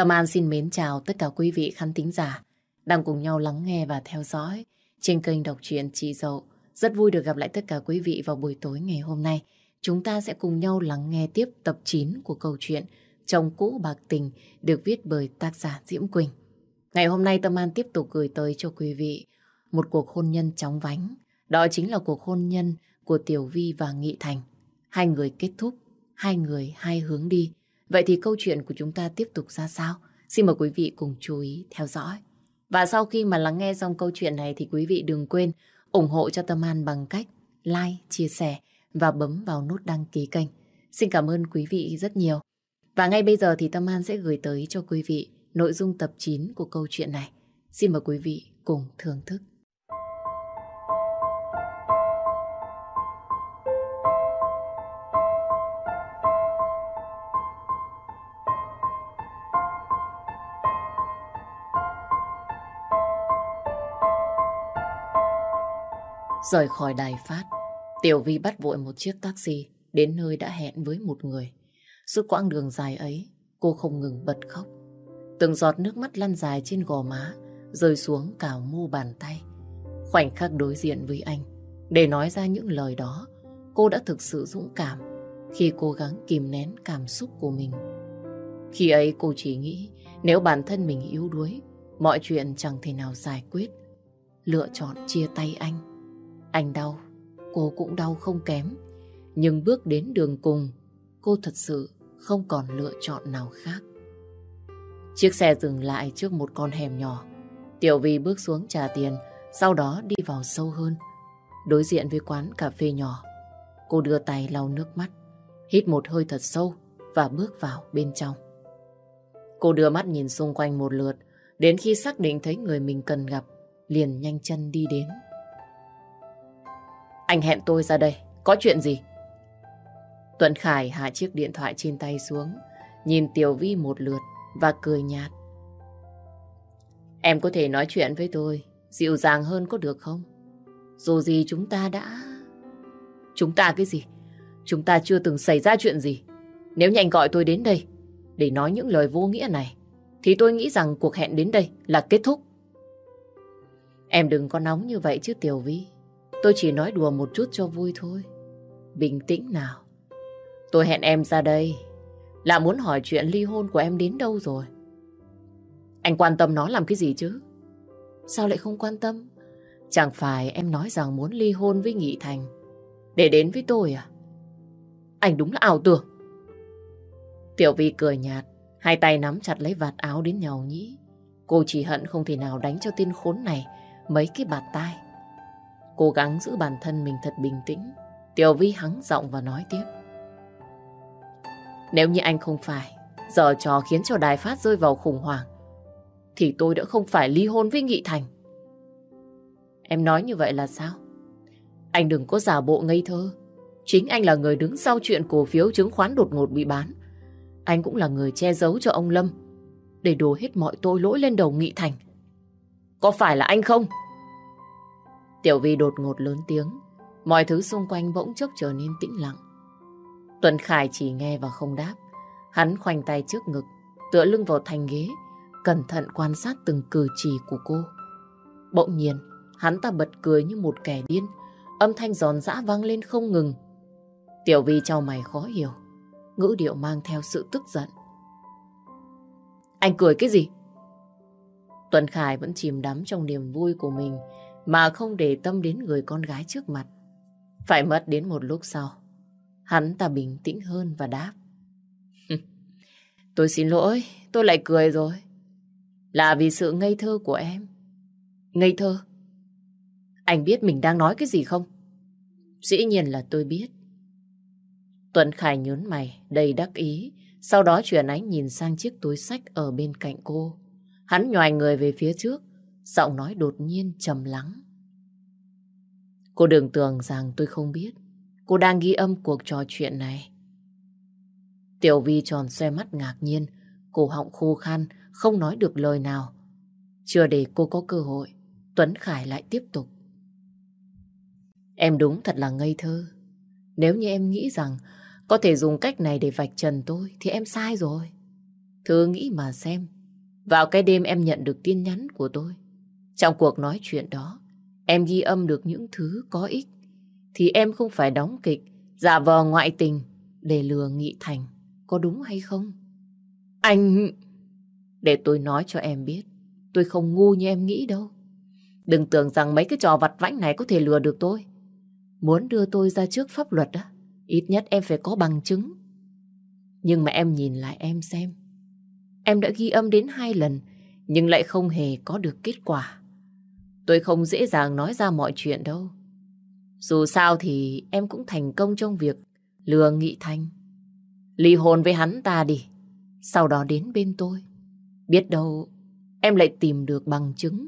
Tâm An xin mến chào tất cả quý vị khán thính giả đang cùng nhau lắng nghe và theo dõi trên kênh đọc truyện Chị Dậu. Rất vui được gặp lại tất cả quý vị vào buổi tối ngày hôm nay. Chúng ta sẽ cùng nhau lắng nghe tiếp tập 9 của câu chuyện Chồng cũ bạc tình được viết bởi tác giả Diễm Quỳnh. Ngày hôm nay Tâm An tiếp tục gửi tới cho quý vị một cuộc hôn nhân chóng vánh. Đó chính là cuộc hôn nhân của Tiểu Vi và Nghị Thành. Hai người kết thúc, hai người hai hướng đi. Vậy thì câu chuyện của chúng ta tiếp tục ra sao? Xin mời quý vị cùng chú ý theo dõi. Và sau khi mà lắng nghe xong câu chuyện này thì quý vị đừng quên ủng hộ cho Tâm An bằng cách like, chia sẻ và bấm vào nút đăng ký kênh. Xin cảm ơn quý vị rất nhiều. Và ngay bây giờ thì Tâm An sẽ gửi tới cho quý vị nội dung tập 9 của câu chuyện này. Xin mời quý vị cùng thưởng thức. Rời khỏi đài phát, Tiểu Vi bắt vội một chiếc taxi đến nơi đã hẹn với một người. Suốt quãng đường dài ấy, cô không ngừng bật khóc. Từng giọt nước mắt lăn dài trên gò má, rơi xuống cào mu bàn tay. Khoảnh khắc đối diện với anh, để nói ra những lời đó, cô đã thực sự dũng cảm khi cố gắng kìm nén cảm xúc của mình. Khi ấy cô chỉ nghĩ nếu bản thân mình yếu đuối, mọi chuyện chẳng thể nào giải quyết. Lựa chọn chia tay anh. Anh đau, cô cũng đau không kém. Nhưng bước đến đường cùng, cô thật sự không còn lựa chọn nào khác. Chiếc xe dừng lại trước một con hẻm nhỏ. Tiểu Vi bước xuống trả tiền, sau đó đi vào sâu hơn. Đối diện với quán cà phê nhỏ, cô đưa tay lau nước mắt, hít một hơi thật sâu và bước vào bên trong. Cô đưa mắt nhìn xung quanh một lượt, đến khi xác định thấy người mình cần gặp, liền nhanh chân đi đến. Anh hẹn tôi ra đây, có chuyện gì? Tuấn Khải hạ chiếc điện thoại trên tay xuống, nhìn Tiểu Vi một lượt và cười nhạt. Em có thể nói chuyện với tôi, dịu dàng hơn có được không? Dù gì chúng ta đã... Chúng ta cái gì? Chúng ta chưa từng xảy ra chuyện gì. Nếu nhanh gọi tôi đến đây để nói những lời vô nghĩa này, thì tôi nghĩ rằng cuộc hẹn đến đây là kết thúc. Em đừng có nóng như vậy chứ Tiểu Vi. Tôi chỉ nói đùa một chút cho vui thôi. Bình tĩnh nào. Tôi hẹn em ra đây là muốn hỏi chuyện ly hôn của em đến đâu rồi. Anh quan tâm nó làm cái gì chứ? Sao lại không quan tâm? Chẳng phải em nói rằng muốn ly hôn với Nghị Thành để đến với tôi à? Anh đúng là ảo tưởng. Tiểu Vi cười nhạt, hai tay nắm chặt lấy vạt áo đến nhau nhĩ. Cô chỉ hận không thể nào đánh cho tên khốn này mấy cái bạt tai. Cố gắng giữ bản thân mình thật bình tĩnh. Tiểu Vi hắng giọng và nói tiếp. Nếu như anh không phải, giờ trò khiến cho đài phát rơi vào khủng hoảng, thì tôi đã không phải ly hôn với Nghị Thành. Em nói như vậy là sao? Anh đừng có giả bộ ngây thơ. Chính anh là người đứng sau chuyện cổ phiếu chứng khoán đột ngột bị bán. Anh cũng là người che giấu cho ông Lâm, để đổ hết mọi tội lỗi lên đầu Nghị Thành. Có phải là anh không? Tiểu Vi đột ngột lớn tiếng. Mọi thứ xung quanh bỗng chốc trở nên tĩnh lặng. Tuấn Khải chỉ nghe và không đáp. Hắn khoanh tay trước ngực, tựa lưng vào thành ghế, cẩn thận quan sát từng cử chỉ của cô. Bỗng nhiên, hắn ta bật cười như một kẻ điên, âm thanh giòn giã vang lên không ngừng. Tiểu Vi trao mày khó hiểu, ngữ điệu mang theo sự tức giận. Anh cười cái gì? Tuần Khải vẫn chìm đắm trong niềm vui của mình mà không để tâm đến người con gái trước mặt. Phải mất đến một lúc sau, hắn ta bình tĩnh hơn và đáp. tôi xin lỗi, tôi lại cười rồi. Là vì sự ngây thơ của em. Ngây thơ? Anh biết mình đang nói cái gì không? Dĩ nhiên là tôi biết. Tuấn Khải nhớn mày, đầy đắc ý. Sau đó chuyển ánh nhìn sang chiếc túi sách ở bên cạnh cô. Hắn nhòi người về phía trước, giọng nói đột nhiên trầm lắng. Cô đừng tưởng rằng tôi không biết. Cô đang ghi âm cuộc trò chuyện này. Tiểu Vi tròn xoe mắt ngạc nhiên, cổ họng khô khan, không nói được lời nào. Chưa để cô có cơ hội, Tuấn Khải lại tiếp tục. Em đúng thật là ngây thơ. Nếu như em nghĩ rằng có thể dùng cách này để vạch trần tôi thì em sai rồi. Thử nghĩ mà xem. Vào cái đêm em nhận được tin nhắn của tôi. Trong cuộc nói chuyện đó, em ghi âm được những thứ có ích. Thì em không phải đóng kịch, giả vờ ngoại tình để lừa Nghị Thành. Có đúng hay không? Anh... Để tôi nói cho em biết, tôi không ngu như em nghĩ đâu. Đừng tưởng rằng mấy cái trò vặt vãnh này có thể lừa được tôi. Muốn đưa tôi ra trước pháp luật á, ít nhất em phải có bằng chứng. Nhưng mà em nhìn lại em xem. Em đã ghi âm đến hai lần, nhưng lại không hề có được kết quả. Tôi không dễ dàng nói ra mọi chuyện đâu. Dù sao thì em cũng thành công trong việc lừa Nghị thanh Ly hôn với hắn ta đi, sau đó đến bên tôi. Biết đâu em lại tìm được bằng chứng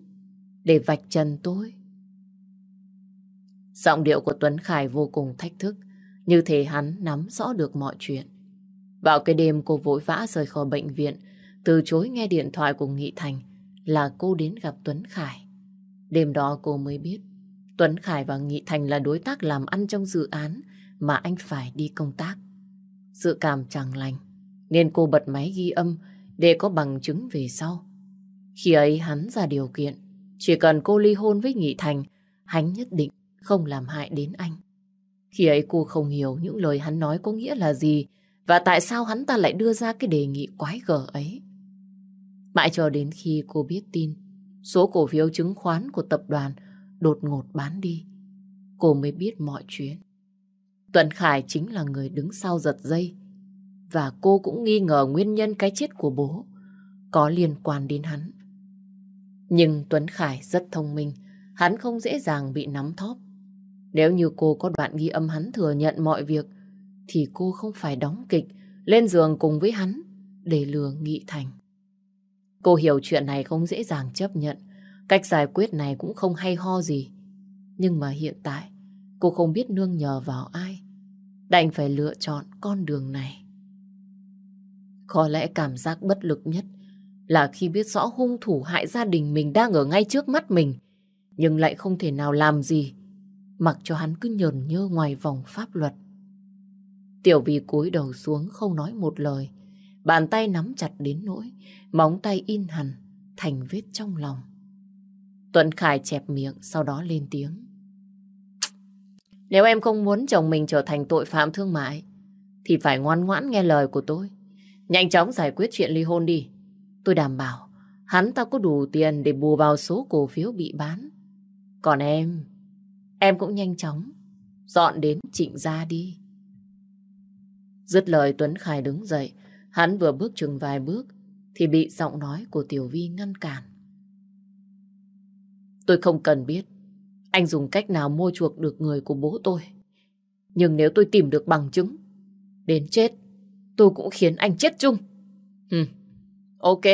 để vạch trần tôi. Giọng điệu của Tuấn Khải vô cùng thách thức, như thể hắn nắm rõ được mọi chuyện. Vào cái đêm cô vội vã rời khỏi bệnh viện, từ chối nghe điện thoại của Nghị Thành là cô đến gặp Tuấn Khải. Đêm đó cô mới biết Tuấn Khải và Nghị Thành là đối tác làm ăn trong dự án mà anh phải đi công tác. Dự cảm chẳng lành, nên cô bật máy ghi âm để có bằng chứng về sau. Khi ấy hắn ra điều kiện, chỉ cần cô ly hôn với Nghị Thành, hắn nhất định không làm hại đến anh. Khi ấy cô không hiểu những lời hắn nói có nghĩa là gì và tại sao hắn ta lại đưa ra cái đề nghị quái gở ấy. Mãi cho đến khi cô biết tin, số cổ phiếu chứng khoán của tập đoàn đột ngột bán đi, cô mới biết mọi chuyện. Tuấn Khải chính là người đứng sau giật dây và cô cũng nghi ngờ nguyên nhân cái chết của bố có liên quan đến hắn. Nhưng Tuấn Khải rất thông minh, hắn không dễ dàng bị nắm thóp. Nếu như cô có đoạn ghi âm hắn thừa nhận mọi việc, thì cô không phải đóng kịch, lên giường cùng với hắn để lừa Nghị Thành. Cô hiểu chuyện này không dễ dàng chấp nhận, cách giải quyết này cũng không hay ho gì. Nhưng mà hiện tại, cô không biết nương nhờ vào ai, đành phải lựa chọn con đường này. Có lẽ cảm giác bất lực nhất là khi biết rõ hung thủ hại gia đình mình đang ở ngay trước mắt mình, nhưng lại không thể nào làm gì, mặc cho hắn cứ nhờn nhơ ngoài vòng pháp luật. Tiểu vì cúi đầu xuống không nói một lời, bàn tay nắm chặt đến nỗi, móng tay in hẳn, thành vết trong lòng. Tuấn Khải chẹp miệng, sau đó lên tiếng. Nếu em không muốn chồng mình trở thành tội phạm thương mại, thì phải ngoan ngoãn nghe lời của tôi. Nhanh chóng giải quyết chuyện ly hôn đi. Tôi đảm bảo hắn ta có đủ tiền để bù vào số cổ phiếu bị bán. Còn em, em cũng nhanh chóng dọn đến trịnh gia đi. Dứt lời Tuấn Khải đứng dậy, hắn vừa bước chừng vài bước thì bị giọng nói của Tiểu Vi ngăn cản. Tôi không cần biết anh dùng cách nào mua chuộc được người của bố tôi. Nhưng nếu tôi tìm được bằng chứng, đến chết, tôi cũng khiến anh chết chung. Hừm, ok,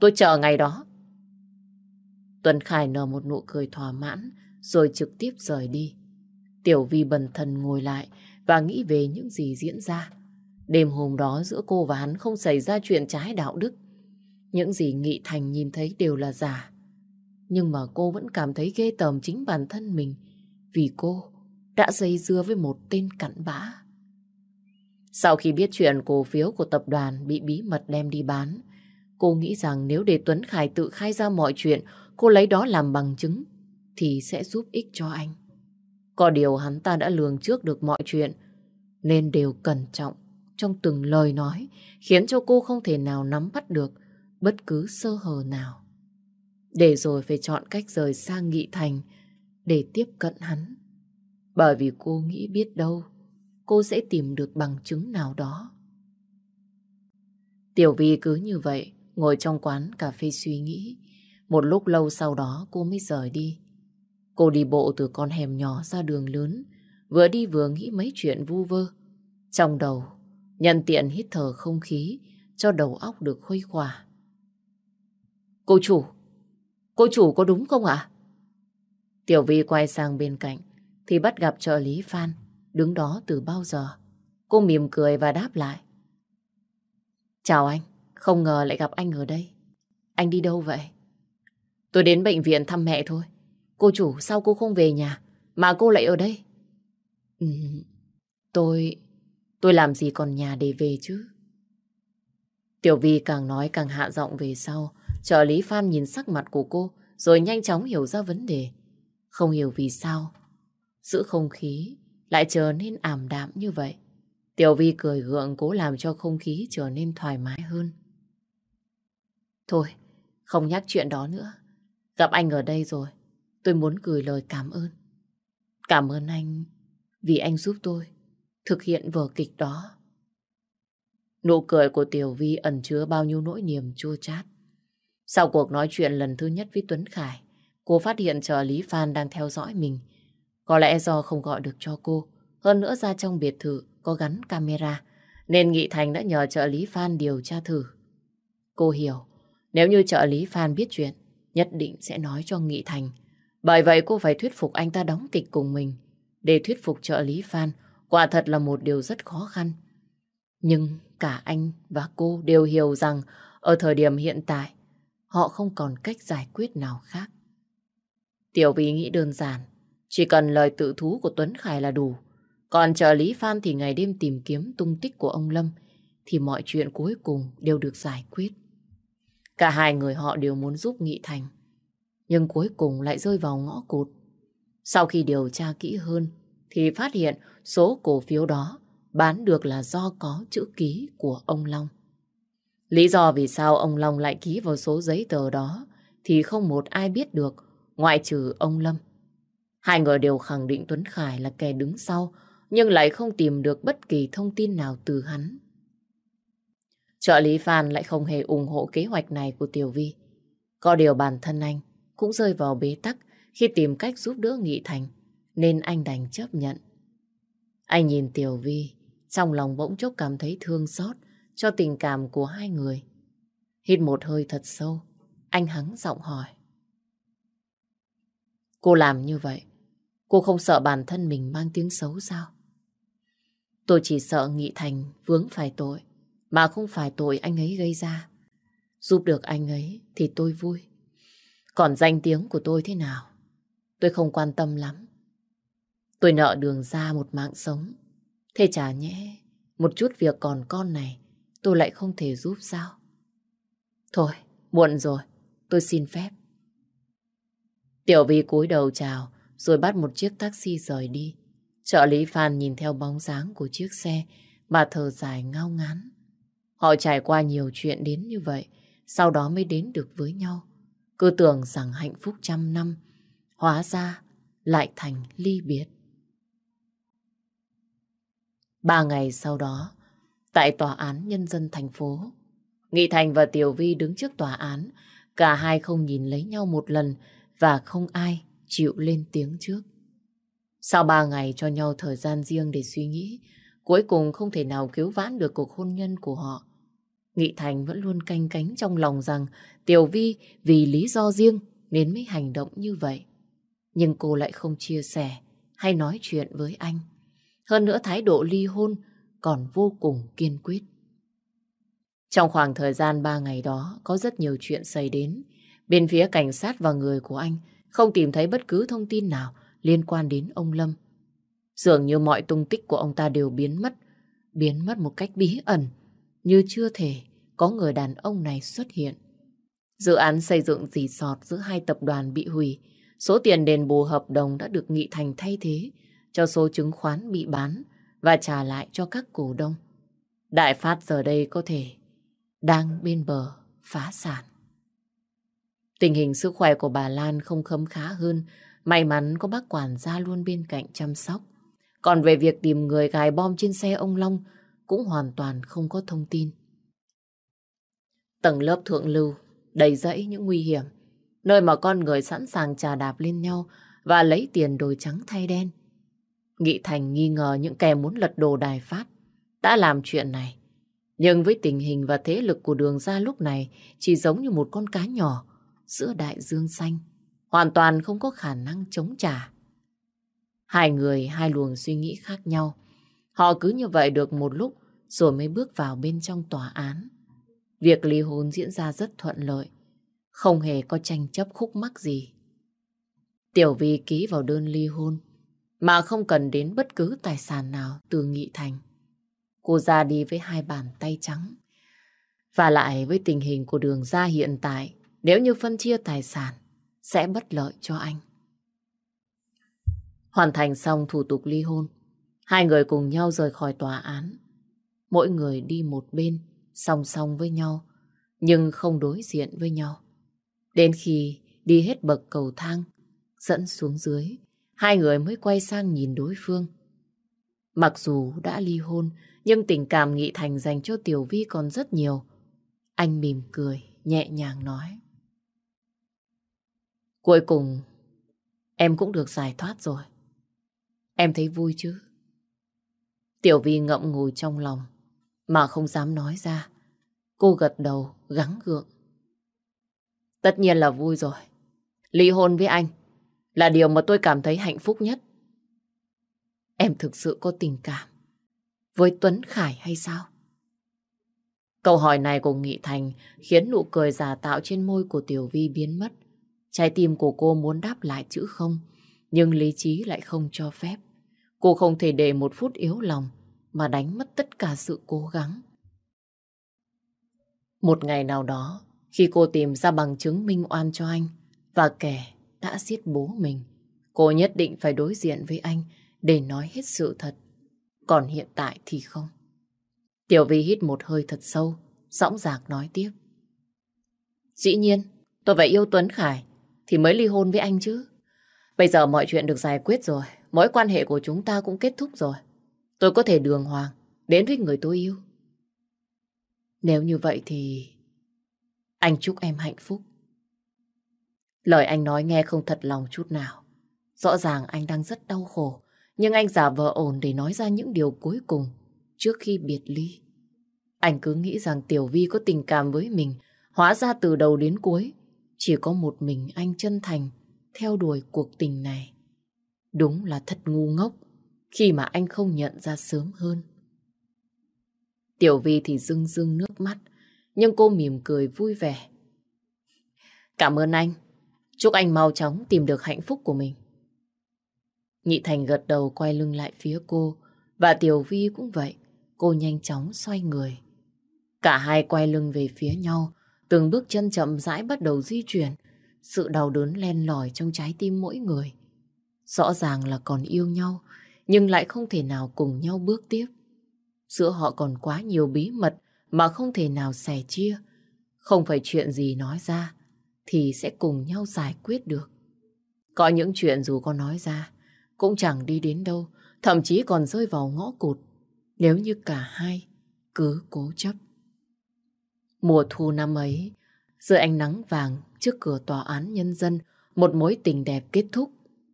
tôi chờ ngày đó. Tuần Khải nở một nụ cười thỏa mãn, rồi trực tiếp rời đi. Tiểu Vi bần thần ngồi lại và nghĩ về những gì diễn ra. Đêm hôm đó giữa cô và hắn không xảy ra chuyện trái đạo đức. Những gì Nghị Thành nhìn thấy đều là giả. Nhưng mà cô vẫn cảm thấy ghê tởm chính bản thân mình vì cô đã dây dưa với một tên cặn bã. Sau khi biết chuyện cổ phiếu của tập đoàn bị bí mật đem đi bán, cô nghĩ rằng nếu để Tuấn Khải tự khai ra mọi chuyện, cô lấy đó làm bằng chứng, thì sẽ giúp ích cho anh. Có điều hắn ta đã lường trước được mọi chuyện, nên đều cẩn trọng trong từng lời nói, khiến cho cô không thể nào nắm bắt được bất cứ sơ hở nào. Để rồi phải chọn cách rời xa Nghị Thành để tiếp cận hắn. Bởi vì cô nghĩ biết đâu cô sẽ tìm được bằng chứng nào đó. Tiểu Vi cứ như vậy, ngồi trong quán cà phê suy nghĩ. Một lúc lâu sau đó cô mới rời đi. Cô đi bộ từ con hẻm nhỏ ra đường lớn, vừa đi vừa nghĩ mấy chuyện vu vơ. Trong đầu, nhân tiện hít thở không khí, cho đầu óc được khuây khỏa. Cô chủ, cô chủ có đúng không ạ? Tiểu Vi quay sang bên cạnh, thì bắt gặp trợ lý Phan, đứng đó từ bao giờ. Cô mỉm cười và đáp lại. Chào anh, không ngờ lại gặp anh ở đây. Anh đi đâu vậy? Tôi đến bệnh viện thăm mẹ thôi. Cô chủ sao cô không về nhà mà cô lại ở đây? Ừ, tôi tôi làm gì còn nhà để về chứ? Tiểu Vi càng nói càng hạ giọng về sau. Trợ lý Phan nhìn sắc mặt của cô rồi nhanh chóng hiểu ra vấn đề. Không hiểu vì sao giữ không khí lại trở nên ảm đạm như vậy. Tiểu Vi cười gượng cố làm cho không khí trở nên thoải mái hơn. Thôi, không nhắc chuyện đó nữa. Gặp anh ở đây rồi, tôi muốn gửi lời cảm ơn. Cảm ơn anh vì anh giúp tôi thực hiện vở kịch đó. Nụ cười của Tiểu Vi ẩn chứa bao nhiêu nỗi niềm chua chát. Sau cuộc nói chuyện lần thứ nhất với Tuấn Khải, cô phát hiện trợ lý Phan đang theo dõi mình. Có lẽ do không gọi được cho cô, hơn nữa ra trong biệt thự có gắn camera, nên Nghị Thành đã nhờ trợ lý Phan điều tra thử. Cô hiểu, nếu như trợ lý Phan biết chuyện, nhất định sẽ nói cho Nghị Thành. Bởi vậy cô phải thuyết phục anh ta đóng kịch cùng mình. Để thuyết phục trợ lý Phan, quả thật là một điều rất khó khăn. Nhưng cả anh và cô đều hiểu rằng ở thời điểm hiện tại, họ không còn cách giải quyết nào khác. Tiểu Vy nghĩ đơn giản, chỉ cần lời tự thú của Tuấn Khải là đủ. Còn trợ lý Phan thì ngày đêm tìm kiếm tung tích của ông Lâm, thì mọi chuyện cuối cùng đều được giải quyết. Cả hai người họ đều muốn giúp Nghị Thành, nhưng cuối cùng lại rơi vào ngõ cụt. Sau khi điều tra kỹ hơn, thì phát hiện số cổ phiếu đó bán được là do có chữ ký của ông Long. Lý do vì sao ông Long lại ký vào số giấy tờ đó thì không một ai biết được, ngoại trừ ông Lâm. Hai người đều khẳng định Tuấn Khải là kẻ đứng sau, nhưng lại không tìm được bất kỳ thông tin nào từ hắn. Trợ lý Phan lại không hề ủng hộ kế hoạch này của Tiểu Vi. Có điều bản thân anh cũng rơi vào bế tắc khi tìm cách giúp đỡ Nghị Thành, nên anh đành chấp nhận. Anh nhìn Tiểu Vi, trong lòng bỗng chốc cảm thấy thương xót cho tình cảm của hai người. Hít một hơi thật sâu, anh hắng giọng hỏi. Cô làm như vậy, cô không sợ bản thân mình mang tiếng xấu sao? Tôi chỉ sợ Nghị Thành vướng phải tội, mà không phải tội anh ấy gây ra. Giúp được anh ấy thì tôi vui. Còn danh tiếng của tôi thế nào? Tôi không quan tâm lắm. Tôi nợ đường ra một mạng sống. Thế chả nhẽ, một chút việc còn con này, tôi lại không thể giúp sao? Thôi, muộn rồi, tôi xin phép. Tiểu Vi cúi đầu chào, rồi bắt một chiếc taxi rời đi. Trợ lý Phan nhìn theo bóng dáng của chiếc xe mà thở dài ngao ngán. Họ trải qua nhiều chuyện đến như vậy, sau đó mới đến được với nhau. Cứ tưởng rằng hạnh phúc trăm năm, hóa ra lại thành ly biệt. Ba ngày sau đó, tại tòa án nhân dân thành phố, Nghị Thành và Tiểu Vi đứng trước tòa án, cả hai không nhìn lấy nhau một lần và không ai chịu lên tiếng trước. Sau ba ngày cho nhau thời gian riêng để suy nghĩ, cuối cùng không thể nào cứu vãn được cuộc hôn nhân của họ. Nghị Thành vẫn luôn canh cánh trong lòng rằng Tiểu Vi vì lý do riêng nên mới hành động như vậy. Nhưng cô lại không chia sẻ hay nói chuyện với anh. Hơn nữa thái độ ly hôn còn vô cùng kiên quyết. Trong khoảng thời gian ba ngày đó có rất nhiều chuyện xảy đến. Bên phía cảnh sát và người của anh không tìm thấy bất cứ thông tin nào liên quan đến ông Lâm. Dường như mọi tung tích của ông ta đều biến mất, biến mất một cách bí ẩn, như chưa thể có người đàn ông này xuất hiện. Dự án xây dựng dì sọt giữa hai tập đoàn bị hủy, số tiền đền bù hợp đồng đã được nghị thành thay thế cho số chứng khoán bị bán và trả lại cho các cổ đông. Đại Phát giờ đây có thể đang bên bờ phá sản. Tình hình sức khỏe của bà Lan không khấm khá hơn, may mắn có bác quản gia luôn bên cạnh chăm sóc. Còn về việc tìm người gài bom trên xe ông Long cũng hoàn toàn không có thông tin. Tầng lớp thượng lưu đầy rẫy những nguy hiểm, nơi mà con người sẵn sàng trà đạp lên nhau và lấy tiền đổi trắng thay đen. Nghị Thành nghi ngờ những kẻ muốn lật đồ đài phát đã làm chuyện này. Nhưng với tình hình và thế lực của đường ra lúc này chỉ giống như một con cá nhỏ giữa đại dương xanh, hoàn toàn không có khả năng chống trả. Hai người, hai luồng suy nghĩ khác nhau. Họ cứ như vậy được một lúc rồi mới bước vào bên trong tòa án. Việc ly hôn diễn ra rất thuận lợi, không hề có tranh chấp khúc mắc gì. Tiểu Vi ký vào đơn ly hôn, mà không cần đến bất cứ tài sản nào từ Nghị Thành. Cô ra đi với hai bàn tay trắng. Và lại với tình hình của đường ra hiện tại, nếu như phân chia tài sản, sẽ bất lợi cho anh. Hoàn thành xong thủ tục ly hôn, hai người cùng nhau rời khỏi tòa án. Mỗi người đi một bên, song song với nhau, nhưng không đối diện với nhau. Đến khi đi hết bậc cầu thang, dẫn xuống dưới, hai người mới quay sang nhìn đối phương. Mặc dù đã ly hôn, nhưng tình cảm Nghị Thành dành cho Tiểu Vi còn rất nhiều. Anh mỉm cười, nhẹ nhàng nói. Cuối cùng, em cũng được giải thoát rồi. Em thấy vui chứ? Tiểu Vi ngậm ngùi trong lòng, mà không dám nói ra. Cô gật đầu, gắng gượng. Tất nhiên là vui rồi. Ly hôn với anh là điều mà tôi cảm thấy hạnh phúc nhất. Em thực sự có tình cảm với Tuấn Khải hay sao? Câu hỏi này của Nghị Thành khiến nụ cười giả tạo trên môi của Tiểu Vi biến mất. Trái tim của cô muốn đáp lại chữ không, nhưng lý trí lại không cho phép. Cô không thể để một phút yếu lòng mà đánh mất tất cả sự cố gắng. Một ngày nào đó, khi cô tìm ra bằng chứng minh oan cho anh và kẻ đã giết bố mình, cô nhất định phải đối diện với anh để nói hết sự thật. Còn hiện tại thì không. Tiểu Vi hít một hơi thật sâu, dõng dạc nói tiếp. Dĩ nhiên, tôi phải yêu Tuấn Khải thì mới ly hôn với anh chứ. Bây giờ mọi chuyện được giải quyết rồi, mối quan hệ của chúng ta cũng kết thúc rồi. Tôi có thể đường hoàng đến với người tôi yêu. Nếu như vậy thì anh chúc em hạnh phúc. Lời anh nói nghe không thật lòng chút nào. Rõ ràng anh đang rất đau khổ, nhưng anh giả vờ ổn để nói ra những điều cuối cùng trước khi biệt ly. Anh cứ nghĩ rằng Tiểu Vi có tình cảm với mình, hóa ra từ đầu đến cuối, chỉ có một mình anh chân thành theo đuổi cuộc tình này. Đúng là thật ngu ngốc khi mà anh không nhận ra sớm hơn. Tiểu Vi thì rưng rưng nước mắt, nhưng cô mỉm cười vui vẻ. Cảm ơn anh. Chúc anh mau chóng tìm được hạnh phúc của mình. Nhị Thành gật đầu quay lưng lại phía cô, và Tiểu Vi cũng vậy. Cô nhanh chóng xoay người. Cả hai quay lưng về phía nhau, từng bước chân chậm rãi bắt đầu di chuyển. Sự đau đớn len lỏi trong trái tim mỗi người. Rõ ràng là còn yêu nhau, nhưng lại không thể nào cùng nhau bước tiếp. Giữa họ còn quá nhiều bí mật mà không thể nào sẻ chia. Không phải chuyện gì nói ra thì sẽ cùng nhau giải quyết được. Có những chuyện dù có nói ra cũng chẳng đi đến đâu, thậm chí còn rơi vào ngõ cụt nếu như cả hai cứ cố chấp. Mùa thu năm ấy, dưới ánh nắng vàng trước cửa tòa án nhân dân, một mối tình đẹp kết thúc,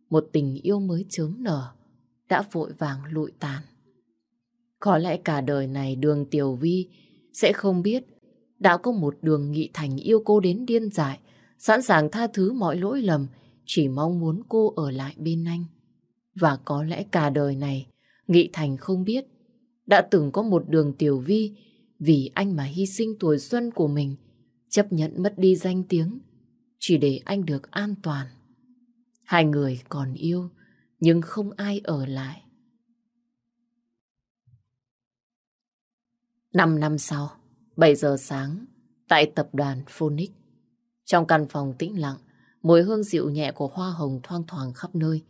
một tình yêu mới chớm nở, đã vội vàng lụi tàn. Có lẽ cả đời này đường Tiểu Vi sẽ không biết đã có một đường nghị thành yêu cô đến điên dại, sẵn sàng tha thứ mọi lỗi lầm, chỉ mong muốn cô ở lại bên anh. Và có lẽ cả đời này, Nghị Thành không biết đã từng có một đường Tiểu Vi vì anh mà hy sinh tuổi xuân của mình, chấp nhận mất đi danh tiếng, chỉ để anh được an toàn. Hai người còn yêu, nhưng không ai ở lại. Năm năm sau, 7 giờ sáng, tại tập đoàn Phoenix, trong căn phòng tĩnh lặng, mùi hương dịu nhẹ của hoa hồng thoang thoảng khắp nơi.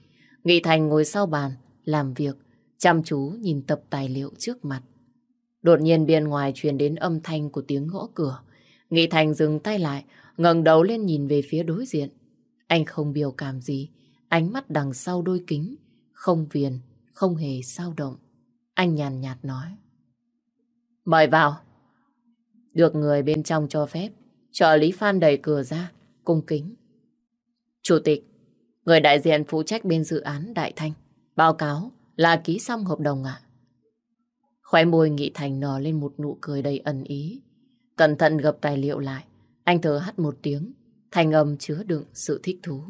Nghị Thành ngồi sau bàn, làm việc, chăm chú nhìn tập tài liệu trước mặt. Đột nhiên bên ngoài truyền đến âm thanh của tiếng gõ cửa. Nghị Thành dừng tay lại, ngẩng đầu lên nhìn về phía đối diện. Anh không biểu cảm gì, ánh mắt đằng sau đôi kính, không viền, không hề sao động. Anh nhàn nhạt nói. Mời vào. Được người bên trong cho phép, trợ lý Phan đẩy cửa ra, cung kính. Chủ tịch, người đại diện phụ trách bên dự án Đại Thanh, báo cáo là ký xong hợp đồng ạ. À? Khóe môi Nghị Thành nở lên một nụ cười đầy ẩn ý. Cẩn thận gập tài liệu lại, anh thở hắt một tiếng, thành âm chứa đựng sự thích thú.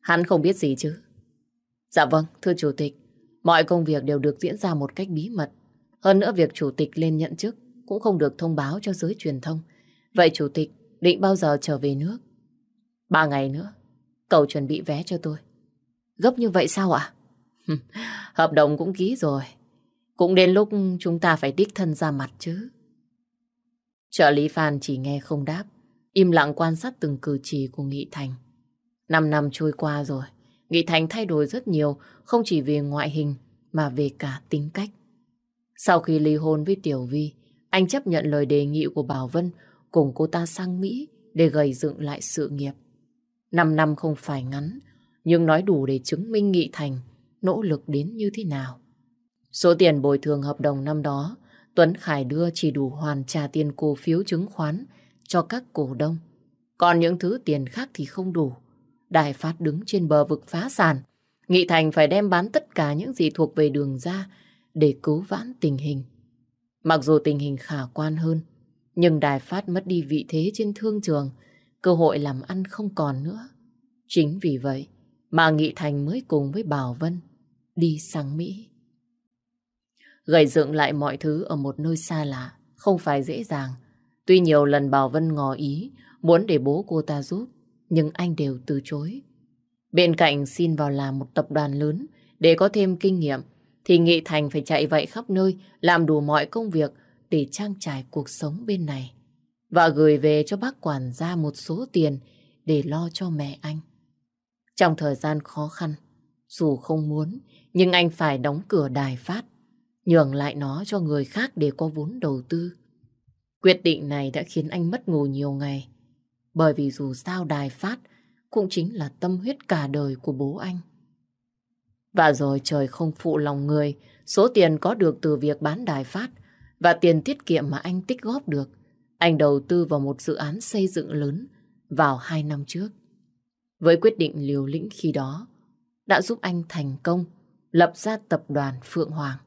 Hắn không biết gì chứ? Dạ vâng, thưa chủ tịch, mọi công việc đều được diễn ra một cách bí mật. Hơn nữa việc chủ tịch lên nhận chức cũng không được thông báo cho giới truyền thông. Vậy chủ tịch định bao giờ trở về nước? Ba ngày nữa, cậu chuẩn bị vé cho tôi. Gấp như vậy sao ạ? Hợp đồng cũng ký rồi. Cũng đến lúc chúng ta phải đích thân ra mặt chứ. Trợ lý Phan chỉ nghe không đáp, im lặng quan sát từng cử chỉ của Nghị Thành. Năm năm trôi qua rồi, Nghị Thành thay đổi rất nhiều, không chỉ về ngoại hình mà về cả tính cách. Sau khi ly hôn với Tiểu Vi, anh chấp nhận lời đề nghị của Bảo Vân cùng cô ta sang Mỹ để gầy dựng lại sự nghiệp. Năm năm không phải ngắn, nhưng nói đủ để chứng minh Nghị Thành nỗ lực đến như thế nào. Số tiền bồi thường hợp đồng năm đó, Tuấn Khải đưa chỉ đủ hoàn trả tiền cổ phiếu chứng khoán cho các cổ đông. Còn những thứ tiền khác thì không đủ. Đài Phát đứng trên bờ vực phá sản. Nghị Thành phải đem bán tất cả những gì thuộc về đường ra để cứu vãn tình hình. Mặc dù tình hình khả quan hơn, nhưng Đài Phát mất đi vị thế trên thương trường, cơ hội làm ăn không còn nữa. Chính vì vậy mà Nghị Thành mới cùng với Bảo Vân đi sang Mỹ. Gầy dựng lại mọi thứ ở một nơi xa lạ, không phải dễ dàng. Tuy nhiều lần Bảo Vân ngỏ ý, muốn để bố cô ta giúp, nhưng anh đều từ chối. Bên cạnh xin vào làm một tập đoàn lớn để có thêm kinh nghiệm, thì Nghị Thành phải chạy vậy khắp nơi, làm đủ mọi công việc để trang trải cuộc sống bên này. Và gửi về cho bác quản gia một số tiền để lo cho mẹ anh. Trong thời gian khó khăn, dù không muốn, nhưng anh phải đóng cửa đài phát, nhường lại nó cho người khác để có vốn đầu tư. Quyết định này đã khiến anh mất ngủ nhiều ngày, bởi vì dù sao đài phát cũng chính là tâm huyết cả đời của bố anh. Và rồi trời không phụ lòng người, số tiền có được từ việc bán đài phát và tiền tiết kiệm mà anh tích góp được, anh đầu tư vào một dự án xây dựng lớn vào hai năm trước. Với quyết định liều lĩnh khi đó, đã giúp anh thành công lập ra tập đoàn Phượng Hoàng.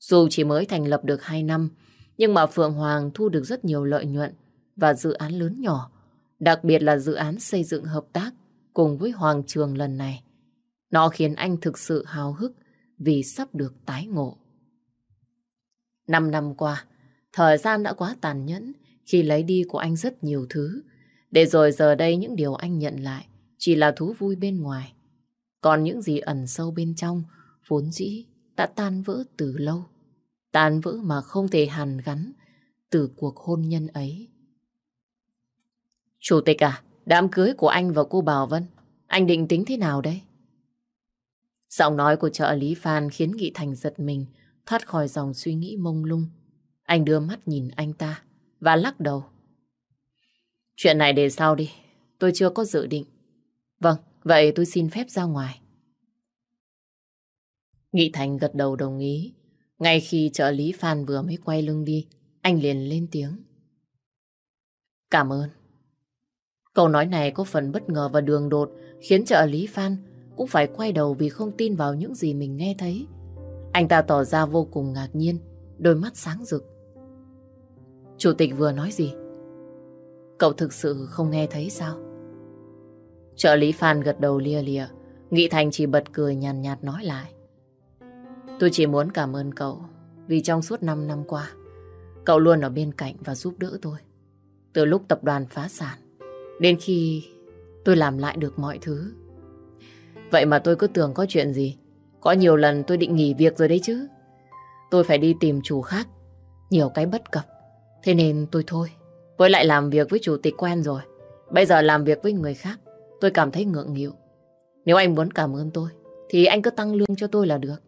Dù chỉ mới thành lập được 2 năm, nhưng mà Phượng Hoàng thu được rất nhiều lợi nhuận và dự án lớn nhỏ, đặc biệt là dự án xây dựng hợp tác cùng với Hoàng Trường lần này. Nó khiến anh thực sự hào hức vì sắp được tái ngộ. Năm năm qua, thời gian đã quá tàn nhẫn khi lấy đi của anh rất nhiều thứ, để rồi giờ đây những điều anh nhận lại chỉ là thú vui bên ngoài. Còn những gì ẩn sâu bên trong, vốn dĩ đã tan vỡ từ lâu. Tan vỡ mà không thể hàn gắn từ cuộc hôn nhân ấy. Chủ tịch à, đám cưới của anh và cô Bảo Vân, anh định tính thế nào đây? Giọng nói của trợ lý Phan khiến Nghị Thành giật mình, thoát khỏi dòng suy nghĩ mông lung. Anh đưa mắt nhìn anh ta và lắc đầu. Chuyện này để sau đi, tôi chưa có dự định. Vâng, vậy tôi xin phép ra ngoài. Nghị Thành gật đầu đồng ý. Ngay khi trợ lý Phan vừa mới quay lưng đi, anh liền lên tiếng. Cảm ơn. Câu nói này có phần bất ngờ và đường đột khiến trợ lý Phan cũng phải quay đầu vì không tin vào những gì mình nghe thấy. Anh ta tỏ ra vô cùng ngạc nhiên, đôi mắt sáng rực. Chủ tịch vừa nói gì? Cậu thực sự không nghe thấy sao? Trợ lý Phan gật đầu lia lịa, Nghị Thành chỉ bật cười nhàn nhạt, nhạt nói lại. Tôi chỉ muốn cảm ơn cậu vì trong suốt 5 năm qua, cậu luôn ở bên cạnh và giúp đỡ tôi. Từ lúc tập đoàn phá sản, đến khi tôi làm lại được mọi thứ. Vậy mà tôi cứ tưởng có chuyện gì. Có nhiều lần tôi định nghỉ việc rồi đấy chứ. Tôi phải đi tìm chủ khác. Nhiều cái bất cập. Thế nên tôi thôi. Với lại làm việc với chủ tịch quen rồi. Bây giờ làm việc với người khác. Tôi cảm thấy ngượng nghịu. Nếu anh muốn cảm ơn tôi, thì anh cứ tăng lương cho tôi là được.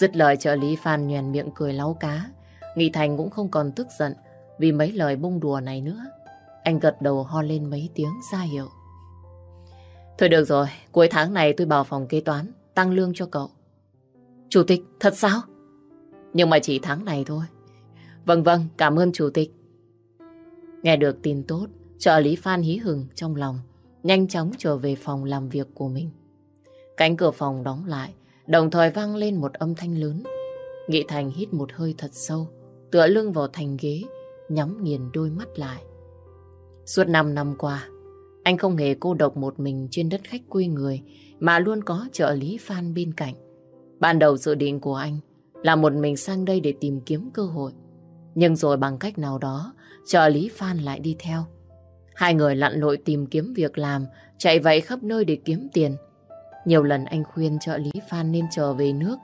Dứt lời trợ lý Phan nhoèn miệng cười lau cá. Nghị Thành cũng không còn tức giận vì mấy lời bông đùa này nữa. Anh gật đầu ho lên mấy tiếng ra hiệu. Thôi được rồi, cuối tháng này tôi bảo phòng kế toán tăng lương cho cậu. Chủ tịch, thật sao? Nhưng mà chỉ tháng này thôi. Vâng vâng, cảm ơn chủ tịch. Nghe được tin tốt, trợ lý Phan hí hừng trong lòng, nhanh chóng trở về phòng làm việc của mình. Cánh cửa phòng đóng lại, đồng thời vang lên một âm thanh lớn. Nghị Thành hít một hơi thật sâu, tựa lưng vào thành ghế, nhắm nghiền đôi mắt lại. Suốt 5 năm qua, anh không hề cô độc một mình trên đất khách quê người, mà luôn có trợ lý Phan bên cạnh. Ban đầu dự định của anh là một mình sang đây để tìm kiếm cơ hội. Nhưng rồi bằng cách nào đó, trợ lý Phan lại đi theo. Hai người lặn lội tìm kiếm việc làm, chạy vẫy khắp nơi để kiếm tiền. Nhiều lần anh khuyên trợ lý Phan nên trở về nước.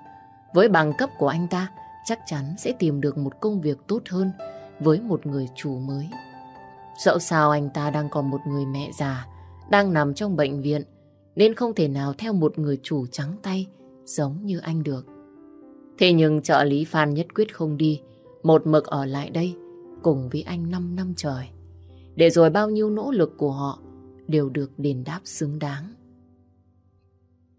Với bằng cấp của anh ta, chắc chắn sẽ tìm được một công việc tốt hơn. với một người chủ mới. Dẫu sao anh ta đang còn một người mẹ già, đang nằm trong bệnh viện, nên không thể nào theo một người chủ trắng tay giống như anh được. Thế nhưng trợ lý Phan nhất quyết không đi, một mực ở lại đây cùng với anh 5 năm trời. Để rồi bao nhiêu nỗ lực của họ đều được đền đáp xứng đáng.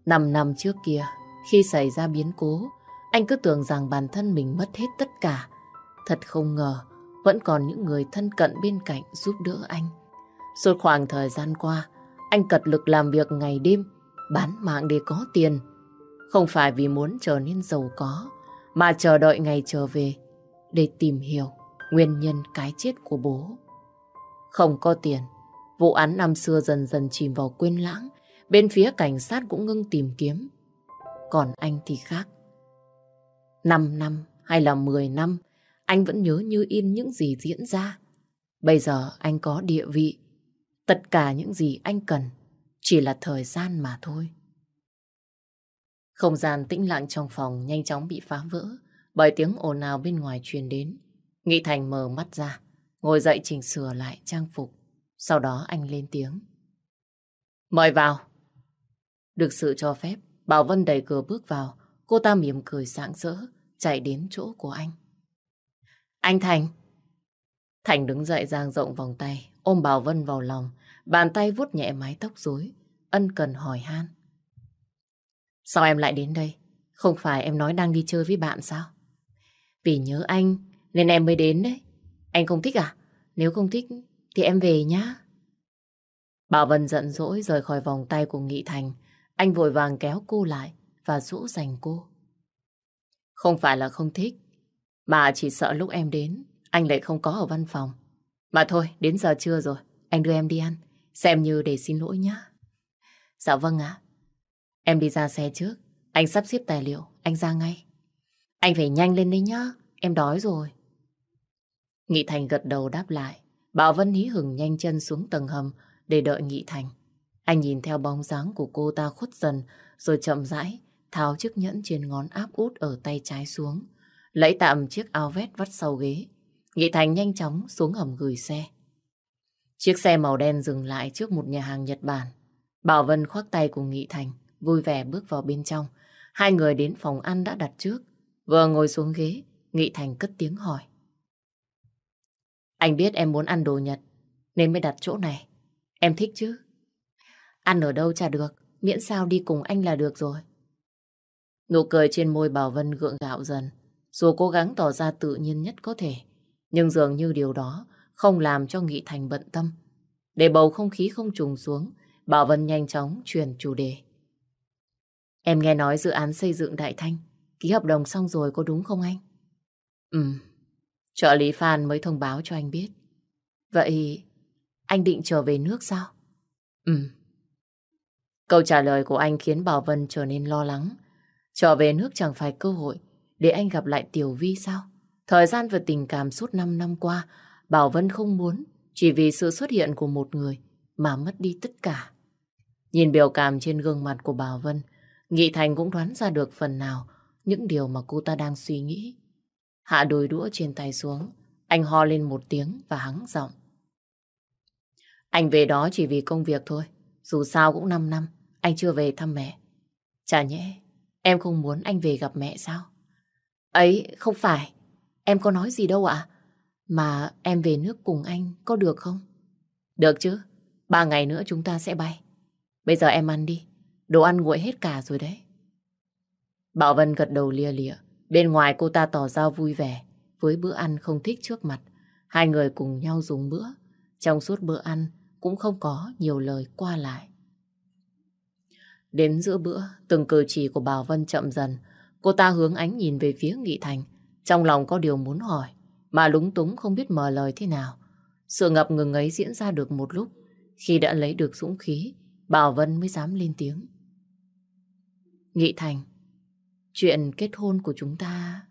Năm năm trước kia, khi xảy ra biến cố, anh cứ tưởng rằng bản thân mình mất hết tất cả. Thật không ngờ, vẫn còn những người thân cận bên cạnh giúp đỡ anh. Suốt khoảng thời gian qua, anh cật lực làm việc ngày đêm, bán mạng để có tiền. Không phải vì muốn trở nên giàu có, mà chờ đợi ngày trở về để tìm hiểu nguyên nhân cái chết của bố. Không có tiền, vụ án năm xưa dần dần chìm vào quên lãng, bên phía cảnh sát cũng ngưng tìm kiếm. Còn anh thì khác. Năm năm hay là mười năm, anh vẫn nhớ như in những gì diễn ra. Bây giờ anh có địa vị, tất cả những gì anh cần chỉ là thời gian mà thôi. Không gian tĩnh lặng trong phòng nhanh chóng bị phá vỡ bởi tiếng ồn ào bên ngoài truyền đến. Nghị Thành mở mắt ra, ngồi dậy chỉnh sửa lại trang phục. Sau đó anh lên tiếng. Mời vào. Được sự cho phép, Bảo Vân đẩy cửa bước vào. Cô ta mỉm cười sáng rỡ, chạy đến chỗ của anh. Anh Thành. Thành đứng dậy giang rộng vòng tay, ôm Bảo Vân vào lòng, bàn tay vuốt nhẹ mái tóc rối, ân cần hỏi han. Sao em lại đến đây? Không phải em nói đang đi chơi với bạn sao? Vì nhớ anh nên em mới đến đấy. Anh không thích à? Nếu không thích thì em về nhá. Bảo Vân giận dỗi rời khỏi vòng tay của Nghị Thành. Anh vội vàng kéo cô lại và dỗ dành cô. Không phải là không thích, mà chỉ sợ lúc em đến, anh lại không có ở văn phòng. Mà thôi, đến giờ trưa rồi, anh đưa em đi ăn, xem như để xin lỗi nhá. Dạ vâng ạ. Em đi ra xe trước, anh sắp xếp tài liệu, anh ra ngay. Anh phải nhanh lên đấy nhá, em đói rồi. Nghị Thành gật đầu đáp lại. Bảo Vân hí hừng nhanh chân xuống tầng hầm để đợi Nghị Thành. Anh nhìn theo bóng dáng của cô ta khuất dần rồi chậm rãi tháo chiếc nhẫn trên ngón áp út ở tay trái xuống. Lấy tạm chiếc áo vét vắt sau ghế. Nghị Thành nhanh chóng xuống hầm gửi xe. Chiếc xe màu đen dừng lại trước một nhà hàng Nhật Bản. Bảo Vân khoác tay của Nghị Thành, vui vẻ bước vào bên trong. Hai người đến phòng ăn đã đặt trước. Vừa ngồi xuống ghế, Nghị Thành cất tiếng hỏi. Anh biết em muốn ăn đồ Nhật, nên mới đặt chỗ này. Em thích chứ? Ăn ở đâu chả được, miễn sao đi cùng anh là được rồi. Nụ cười trên môi Bảo Vân gượng gạo dần, dù cố gắng tỏ ra tự nhiên nhất có thể. Nhưng dường như điều đó không làm cho Nghị Thành bận tâm. Để bầu không khí không trùng xuống, Bảo Vân nhanh chóng chuyển chủ đề. Em nghe nói dự án xây dựng Đại Thanh, ký hợp đồng xong rồi có đúng không anh? Ừ, trợ lý Phan mới thông báo cho anh biết. Vậy anh định trở về nước sao? Ừ. Câu trả lời của anh khiến Bảo Vân trở nên lo lắng. Trở về nước chẳng phải cơ hội để anh gặp lại Tiểu Vi sao? Thời gian và tình cảm suốt 5 năm qua, Bảo Vân không muốn chỉ vì sự xuất hiện của một người mà mất đi tất cả. Nhìn biểu cảm trên gương mặt của Bảo Vân, Nghị Thành cũng đoán ra được phần nào những điều mà cô ta đang suy nghĩ. Hạ đôi đũa trên tay xuống, anh ho lên một tiếng và hắng giọng. Anh về đó chỉ vì công việc thôi, dù sao cũng 5 năm, anh chưa về thăm mẹ. Chả nhẽ, em không muốn anh về gặp mẹ sao? Ấy, không phải, em có nói gì đâu ạ. Mà em về nước cùng anh có được không? Được chứ, ba ngày nữa chúng ta sẽ bay. Bây giờ em ăn đi, đồ ăn nguội hết cả rồi đấy. Bảo Vân gật đầu lia lịa. Bên ngoài cô ta tỏ ra vui vẻ với bữa ăn không thích trước mặt. Hai người cùng nhau dùng bữa. Trong suốt bữa ăn cũng không có nhiều lời qua lại. Đến giữa bữa, từng cử chỉ của Bảo Vân chậm dần. Cô ta hướng ánh nhìn về phía Nghị Thành. Trong lòng có điều muốn hỏi, mà lúng túng không biết mở lời thế nào. Sự ngập ngừng ấy diễn ra được một lúc. Khi đã lấy được dũng khí, Bảo Vân mới dám lên tiếng. Nghị Thành, Chuyện kết hôn của chúng ta...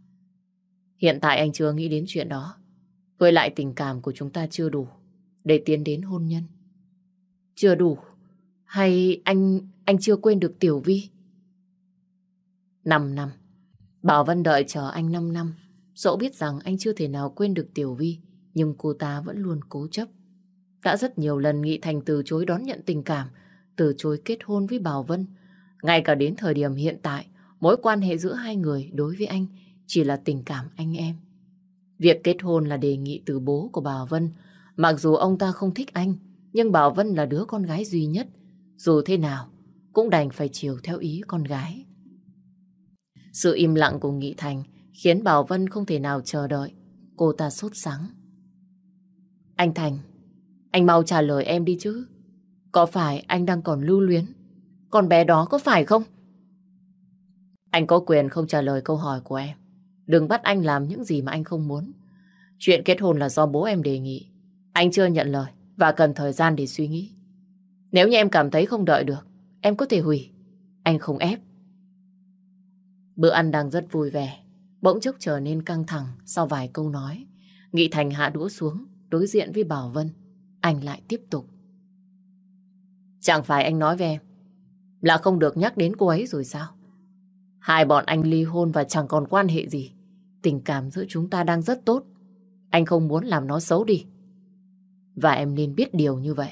Hiện tại anh chưa nghĩ đến chuyện đó. Với lại tình cảm của chúng ta chưa đủ để tiến đến hôn nhân. Chưa đủ? Hay anh anh chưa quên được Tiểu Vi? Năm năm. Bảo Vân đợi chờ anh năm năm. Dẫu biết rằng anh chưa thể nào quên được Tiểu Vi. Nhưng cô ta vẫn luôn cố chấp. Đã rất nhiều lần Nghị Thành từ chối đón nhận tình cảm, từ chối kết hôn với Bảo Vân. Ngay cả đến thời điểm hiện tại, mối quan hệ giữa hai người đối với anh chỉ là tình cảm anh em. Việc kết hôn là đề nghị từ bố của Bảo Vân. Mặc dù ông ta không thích anh, nhưng Bảo Vân là đứa con gái duy nhất. Dù thế nào, cũng đành phải chiều theo ý con gái. Sự im lặng của Nghị Thành khiến Bảo Vân không thể nào chờ đợi. Cô ta sốt sắng. Anh Thành, anh mau trả lời em đi chứ. Có phải anh đang còn lưu luyến? Con bé đó có phải không? Anh có quyền không trả lời câu hỏi của em. Đừng bắt anh làm những gì mà anh không muốn. Chuyện kết hôn là do bố em đề nghị. Anh chưa nhận lời và cần thời gian để suy nghĩ. Nếu như em cảm thấy không đợi được, em có thể hủy. Anh không ép. Bữa ăn đang rất vui vẻ, bỗng chốc trở nên căng thẳng sau vài câu nói. Nghị Thành hạ đũa xuống, đối diện với Bảo Vân. Anh lại tiếp tục. Chẳng phải anh nói với em là không được nhắc đến cô ấy rồi sao? Hai bọn anh ly hôn và chẳng còn quan hệ gì. Tình cảm giữa chúng ta đang rất tốt. Anh không muốn làm nó xấu đi. Và em nên biết điều như vậy.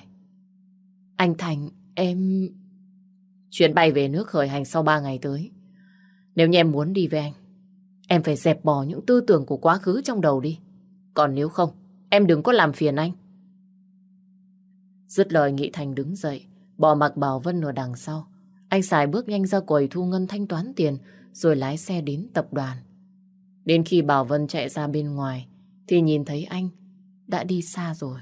Anh Thành, em... Chuyến bay về nước khởi hành sau ba ngày tới. Nếu như em muốn đi với anh, em phải dẹp bỏ những tư tưởng của quá khứ trong đầu đi. Còn nếu không, em đừng có làm phiền anh. Dứt lời Nghị Thành đứng dậy, bỏ mặc Bảo Vân ở đằng sau. Anh xài bước nhanh ra quầy thu ngân thanh toán tiền, rồi lái xe đến tập đoàn. Đến khi Bảo Vân chạy ra bên ngoài, thì nhìn thấy anh đã đi xa rồi.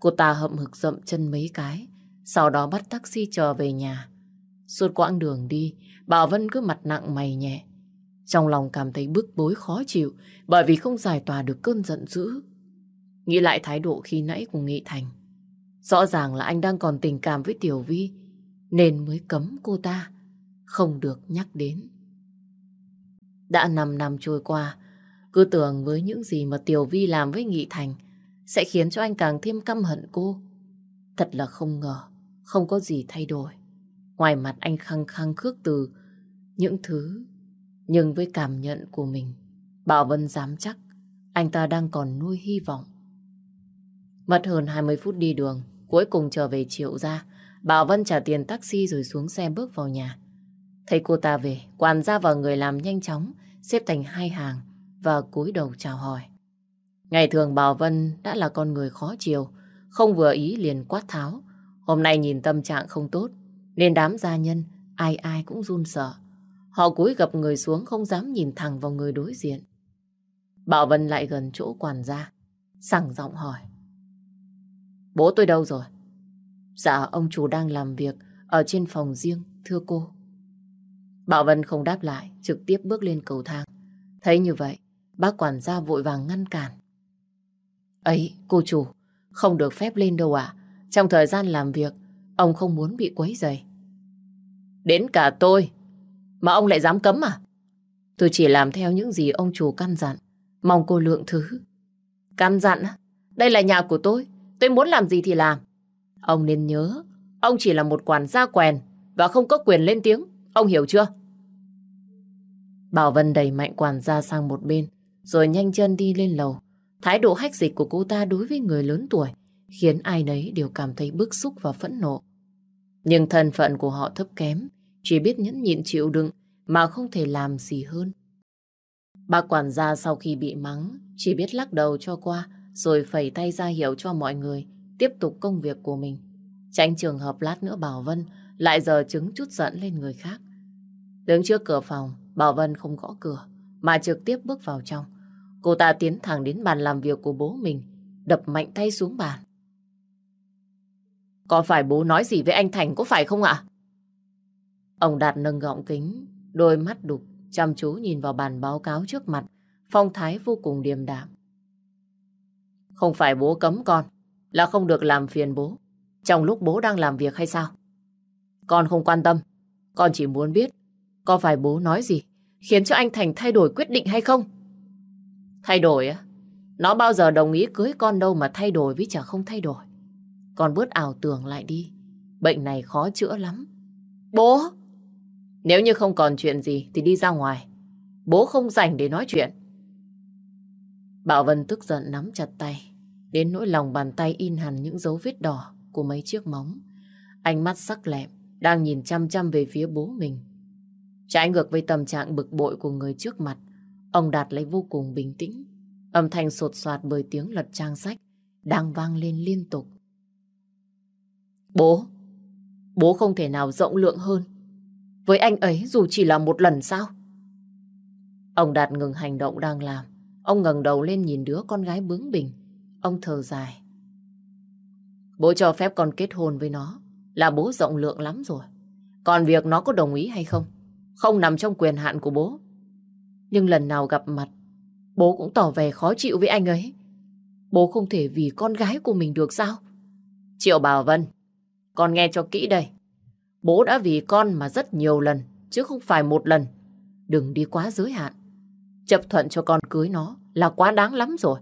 Cô ta hậm hực dậm chân mấy cái, sau đó bắt taxi trở về nhà. Suốt quãng đường đi, Bảo Vân cứ mặt nặng mày nhẹ. Trong lòng cảm thấy bức bối khó chịu bởi vì không giải tỏa được cơn giận dữ. Nghĩ lại thái độ khi nãy của Nghị Thành. Rõ ràng là anh đang còn tình cảm với Tiểu Vi nên mới cấm cô ta không được nhắc đến. Đã 5 năm trôi qua, cứ tưởng với những gì mà Tiểu Vi làm với Nghị Thành sẽ khiến cho anh càng thêm căm hận cô. Thật là không ngờ, không có gì thay đổi. Ngoài mặt anh khăng khăng khước từ những thứ, nhưng với cảm nhận của mình, Bảo Vân dám chắc anh ta đang còn nuôi hy vọng. Mất hơn 20 phút đi đường, cuối cùng trở về triệu ra. Bảo Vân trả tiền taxi rồi xuống xe bước vào nhà. Thấy cô ta về, quản gia và người làm nhanh chóng, xếp thành hai hàng và cúi đầu chào hỏi. Ngày thường Bảo Vân đã là con người khó chiều, không vừa ý liền quát tháo. Hôm nay nhìn tâm trạng không tốt, nên đám gia nhân ai ai cũng run sợ. Họ cúi gập người xuống không dám nhìn thẳng vào người đối diện. Bảo Vân lại gần chỗ quản gia, sẵn giọng hỏi. Bố tôi đâu rồi? Dạ, ông chủ đang làm việc ở trên phòng riêng, thưa cô. Bảo Vân không đáp lại, trực tiếp bước lên cầu thang. Thấy như vậy, bác quản gia vội vàng ngăn cản. Ấy, cô chủ, không được phép lên đâu ạ. Trong thời gian làm việc, ông không muốn bị quấy rầy. Đến cả tôi, mà ông lại dám cấm à? Tôi chỉ làm theo những gì ông chủ căn dặn, mong cô lượng thứ. Căn dặn á? Đây là nhà của tôi, tôi muốn làm gì thì làm. Ông nên nhớ, ông chỉ là một quản gia quèn và không có quyền lên tiếng, ông hiểu chưa? Bảo Vân đẩy mạnh quản gia sang một bên, rồi nhanh chân đi lên lầu. Thái độ hách dịch của cô ta đối với người lớn tuổi khiến ai nấy đều cảm thấy bức xúc và phẫn nộ. Nhưng thân phận của họ thấp kém, chỉ biết nhẫn nhịn chịu đựng mà không thể làm gì hơn. Bà quản gia sau khi bị mắng chỉ biết lắc đầu cho qua rồi phẩy tay ra hiệu cho mọi người tiếp tục công việc của mình. Tránh trường hợp lát nữa Bảo Vân lại giờ chứng chút giận lên người khác. Đứng trước cửa phòng, Bảo Vân không gõ cửa mà trực tiếp bước vào trong. Cô ta tiến thẳng đến bàn làm việc của bố mình, đập mạnh tay xuống bàn. Có phải bố nói gì với anh Thành có phải không ạ? Ông Đạt nâng gọng kính, đôi mắt đục, chăm chú nhìn vào bàn báo cáo trước mặt, phong thái vô cùng điềm đạm. Không phải bố cấm con, là không được làm phiền bố, trong lúc bố đang làm việc hay sao? Con không quan tâm, con chỉ muốn biết, có phải bố nói gì, khiến cho anh Thành thay đổi quyết định hay không? Thay đổi á? Nó bao giờ đồng ý cưới con đâu mà thay đổi với chả không thay đổi. Con bớt ảo tưởng lại đi, bệnh này khó chữa lắm. Bố! Nếu như không còn chuyện gì thì đi ra ngoài. Bố không rảnh để nói chuyện. Bảo Vân tức giận nắm chặt tay. đến nỗi lòng bàn tay in hẳn những dấu vết đỏ của mấy chiếc móng. Ánh mắt sắc lẹm, đang nhìn chăm chăm về phía bố mình. Trái ngược với tâm trạng bực bội của người trước mặt, ông Đạt lấy vô cùng bình tĩnh. Âm thanh sột soạt bởi tiếng lật trang sách đang vang lên liên tục. Bố, bố không thể nào rộng lượng hơn. Với anh ấy dù chỉ là một lần sao? Ông Đạt ngừng hành động đang làm. Ông ngẩng đầu lên nhìn đứa con gái bướng bỉnh. Ông thở dài. Bố cho phép con kết hôn với nó là bố rộng lượng lắm rồi. Còn việc nó có đồng ý hay không, không nằm trong quyền hạn của bố. Nhưng lần nào gặp mặt, bố cũng tỏ vẻ khó chịu với anh ấy. Bố không thể vì con gái của mình được sao? Triệu Bảo Vân, con nghe cho kỹ đây. Bố đã vì con mà rất nhiều lần, chứ không phải một lần. Đừng đi quá giới hạn. Chấp thuận cho con cưới nó là quá đáng lắm rồi.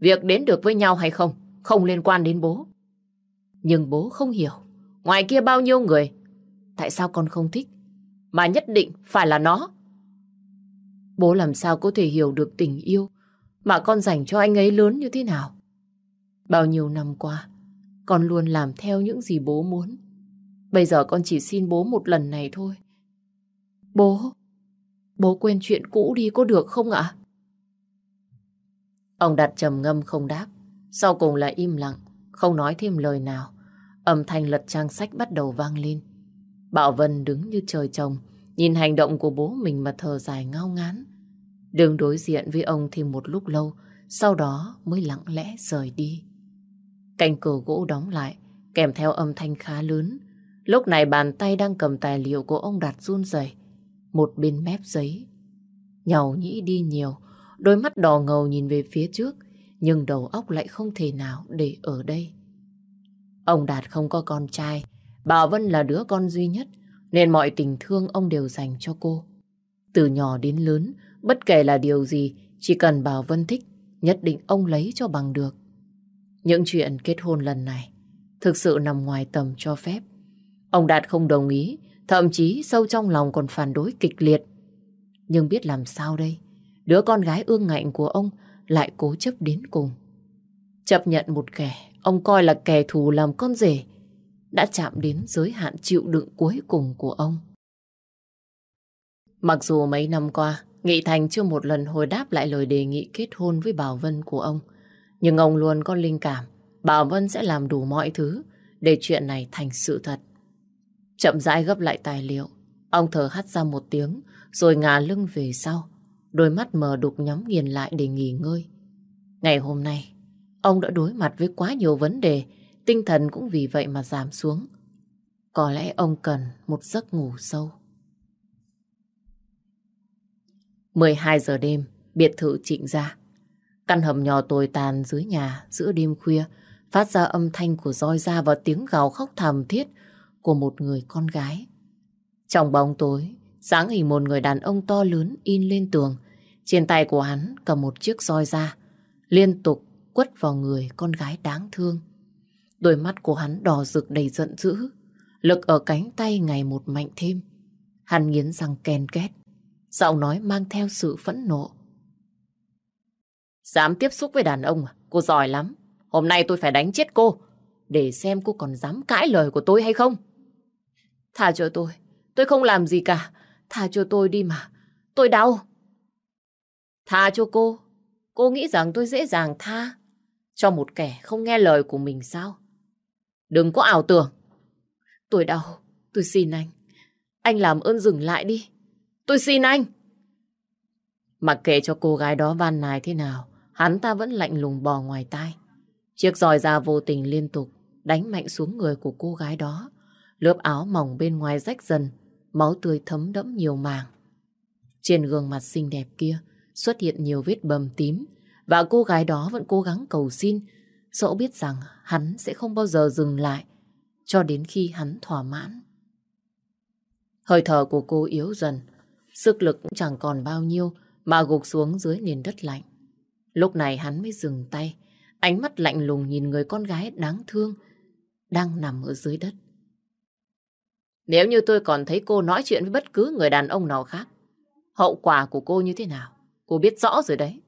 Việc đến được với nhau hay không, không liên quan đến bố. Nhưng bố không hiểu. Ngoài kia bao nhiêu người. Tại sao con không thích? Mà nhất định phải là nó. Bố làm sao có thể hiểu được tình yêu mà con dành cho anh ấy lớn như thế nào? Bao nhiêu năm qua, con luôn làm theo những gì bố muốn. Bây giờ con chỉ xin bố một lần này thôi. Bố, bố quên chuyện cũ đi có được không ạ? Ông đặt trầm ngâm không đáp. Sau cùng là im lặng, không nói thêm lời nào. Âm thanh lật trang sách bắt đầu vang lên. Bảo Vân đứng như trời trồng, nhìn hành động của bố mình mà thở dài ngao ngán. Đường đối diện với ông thêm một lúc lâu, sau đó mới lặng lẽ rời đi. Cành cửa gỗ đóng lại, kèm theo âm thanh khá lớn. Lúc này bàn tay đang cầm tài liệu của ông đặt run rẩy một bên mép giấy. Nhàu nhĩ đi nhiều, đôi mắt đỏ ngầu nhìn về phía trước, nhưng đầu óc lại không thể nào để ở đây. Ông Đạt không có con trai, Bảo Vân là đứa con duy nhất, nên mọi tình thương ông đều dành cho cô. Từ nhỏ đến lớn, bất kể là điều gì, chỉ cần Bảo Vân thích, nhất định ông lấy cho bằng được. Những chuyện kết hôn lần này thực sự nằm ngoài tầm cho phép. Ông Đạt không đồng ý, thậm chí sâu trong lòng còn phản đối kịch liệt. Nhưng biết làm sao đây? Đứa con gái ương ngạnh của ông lại cố chấp đến cùng. Chấp nhận một kẻ ông coi là kẻ thù làm con rể đã chạm đến giới hạn chịu đựng cuối cùng của ông. Mặc dù mấy năm qua, Nghị Thành chưa một lần hồi đáp lại lời đề nghị kết hôn với Bảo Vân của ông, nhưng ông luôn có linh cảm Bảo Vân sẽ làm đủ mọi thứ để chuyện này thành sự thật. Chậm rãi gấp lại tài liệu, ông thở hắt ra một tiếng rồi ngả lưng về sau, đôi mắt mờ đục nhắm nghiền lại để nghỉ ngơi. Ngày hôm nay, ông đã đối mặt với quá nhiều vấn đề, tinh thần cũng vì vậy mà giảm xuống. Có lẽ ông cần một giấc ngủ sâu. 12 giờ đêm, biệt thự trịnh ra. Căn hầm nhỏ tồi tàn dưới nhà giữa đêm khuya phát ra âm thanh của roi da và tiếng gào khóc thầm thiết của một người con gái. Trong bóng tối, sáng hình một người đàn ông to lớn in lên tường. Trên tay của hắn cầm một chiếc roi da, liên tục quất vào người con gái đáng thương. Đôi mắt của hắn đỏ rực đầy giận dữ, lực ở cánh tay ngày một mạnh thêm. Hắn nghiến răng ken két, giọng nói mang theo sự phẫn nộ. Dám tiếp xúc với đàn ông à? Cô giỏi lắm. Hôm nay tôi phải đánh chết cô, để xem cô còn dám cãi lời của tôi hay không. Thả cho tôi, tôi không làm gì cả. Thả cho tôi đi mà, tôi đau. Tha cho cô, cô nghĩ rằng tôi dễ dàng tha cho một kẻ không nghe lời của mình sao? Đừng có ảo tưởng. Tôi đau, tôi xin anh. Anh làm ơn dừng lại đi. Tôi xin anh. Mặc kệ cho cô gái đó van nài thế nào, hắn ta vẫn lạnh lùng bò ngoài tai. Chiếc roi da vô tình liên tục đánh mạnh xuống người của cô gái đó. Lớp áo mỏng bên ngoài rách dần, máu tươi thấm đẫm nhiều màng. Trên gương mặt xinh đẹp kia xuất hiện nhiều vết bầm tím và cô gái đó vẫn cố gắng cầu xin dẫu biết rằng hắn sẽ không bao giờ dừng lại cho đến khi hắn thỏa mãn. Hơi thở của cô yếu dần, sức lực cũng chẳng còn bao nhiêu mà gục xuống dưới nền đất lạnh. Lúc này hắn mới dừng tay, ánh mắt lạnh lùng nhìn người con gái đáng thương đang nằm ở dưới đất. Nếu như tôi còn thấy cô nói chuyện với bất cứ người đàn ông nào khác, hậu quả của cô như thế nào, cô biết rõ rồi đấy.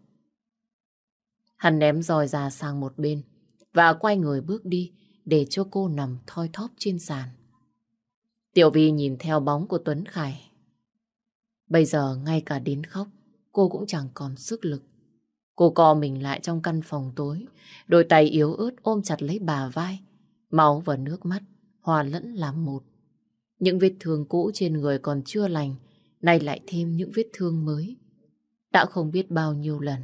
Hắn ném roi ra sang một bên và quay người bước đi để cho cô nằm thoi thóp trên sàn. Tiểu Vi nhìn theo bóng của Tuấn Khải. Bây giờ ngay cả đến khóc, cô cũng chẳng còn sức lực. Cô co mình lại trong căn phòng tối, đôi tay yếu ớt ôm chặt lấy bà vai. Máu và nước mắt hòa lẫn làm một. Những vết thương cũ trên người còn chưa lành, nay lại thêm những vết thương mới. Đã không biết bao nhiêu lần,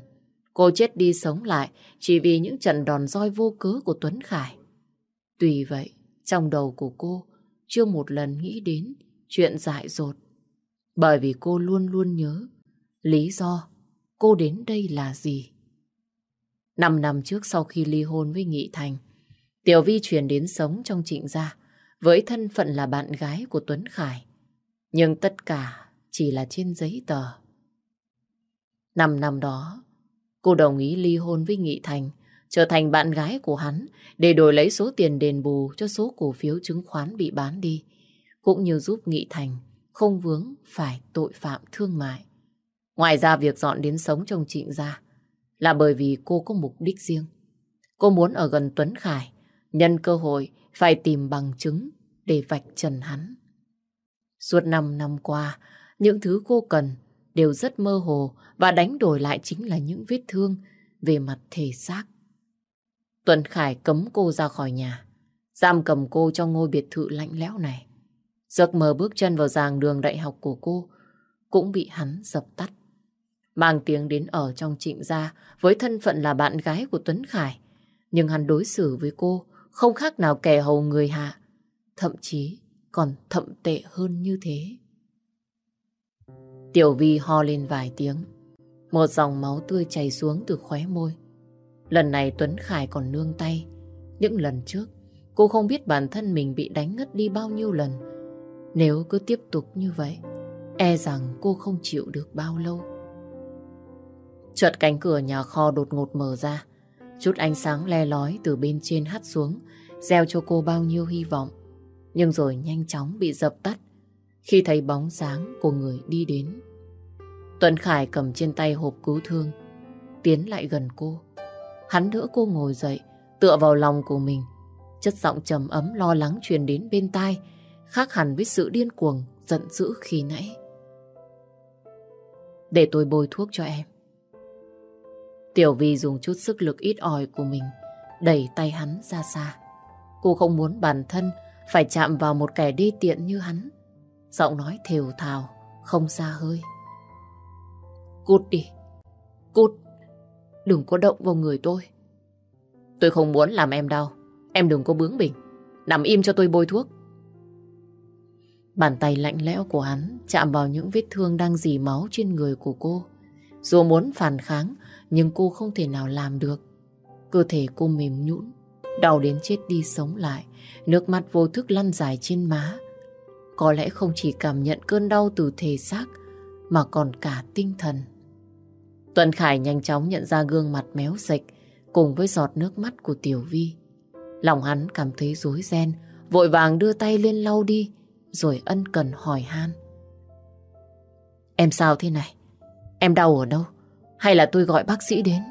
cô chết đi sống lại chỉ vì những trận đòn roi vô cớ của Tuấn Khải. Tuy vậy, trong đầu của cô chưa một lần nghĩ đến chuyện dại dột. Bởi vì cô luôn luôn nhớ lý do cô đến đây là gì. Năm năm trước sau khi ly hôn với Nghị Thành, Tiểu Vi chuyển đến sống trong trịnh gia với thân phận là bạn gái của Tuấn Khải. Nhưng tất cả chỉ là trên giấy tờ. Năm năm đó, cô đồng ý ly hôn với Nghị Thành, trở thành bạn gái của hắn để đổi lấy số tiền đền bù cho số cổ phiếu chứng khoán bị bán đi, cũng như giúp Nghị Thành không vướng phải tội phạm thương mại. Ngoài ra việc dọn đến sống trong trịnh gia là bởi vì cô có mục đích riêng. Cô muốn ở gần Tuấn Khải, nhân cơ hội phải tìm bằng chứng để vạch trần hắn. Suốt 5 năm qua, những thứ cô cần đều rất mơ hồ và đánh đổi lại chính là những vết thương về mặt thể xác. Tuấn Khải cấm cô ra khỏi nhà, giam cầm cô trong ngôi biệt thự lạnh lẽo này. Giấc mơ bước chân vào giảng đường đại học của cô cũng bị hắn dập tắt. Mang tiếng đến ở trong trịnh gia với thân phận là bạn gái của Tuấn Khải. Nhưng hắn đối xử với cô không khác nào kẻ hầu người hạ. Thậm chí còn thậm tệ hơn như thế. Tiểu Vi ho lên vài tiếng. Một dòng máu tươi chảy xuống từ khóe môi. Lần này Tuấn Khải còn nương tay. Những lần trước, cô không biết bản thân mình bị đánh ngất đi bao nhiêu lần. Nếu cứ tiếp tục như vậy, e rằng cô không chịu được bao lâu. Chợt cánh cửa nhà kho đột ngột mở ra. Chút ánh sáng le lói từ bên trên hắt xuống, gieo cho cô bao nhiêu hy vọng. Nhưng rồi nhanh chóng bị dập tắt khi thấy bóng dáng của người đi đến. Tuấn Khải cầm trên tay hộp cứu thương, tiến lại gần cô. Hắn đỡ cô ngồi dậy, tựa vào lòng của mình. Chất giọng trầm ấm lo lắng truyền đến bên tai, khác hẳn với sự điên cuồng, giận dữ khi nãy. Để tôi bôi thuốc cho em. Tiểu Vi dùng chút sức lực ít ỏi của mình, đẩy tay hắn ra xa. Cô không muốn bản thân phải chạm vào một kẻ đi tiện như hắn. Giọng nói thều thào, không xa hơi. Cút đi, cút. Đừng có động vào người tôi. Tôi không muốn làm em đau. Em đừng có bướng bỉnh. Nằm im cho tôi bôi thuốc. Bàn tay lạnh lẽo của hắn chạm vào những vết thương đang dì máu trên người của cô. Dù muốn phản kháng, nhưng cô không thể nào làm được. Cơ thể cô mềm nhũn, đau đến chết đi sống lại, nước mắt vô thức lăn dài trên má. Có lẽ không chỉ cảm nhận cơn đau từ thể xác, mà còn cả tinh thần. Tuần Khải nhanh chóng nhận ra gương mặt méo sạch cùng với giọt nước mắt của Tiểu Vi. Lòng hắn cảm thấy rối ren, vội vàng đưa tay lên lau đi, rồi ân cần hỏi han. Em sao thế này? Em đau ở đâu? Hay là tôi gọi bác sĩ đến?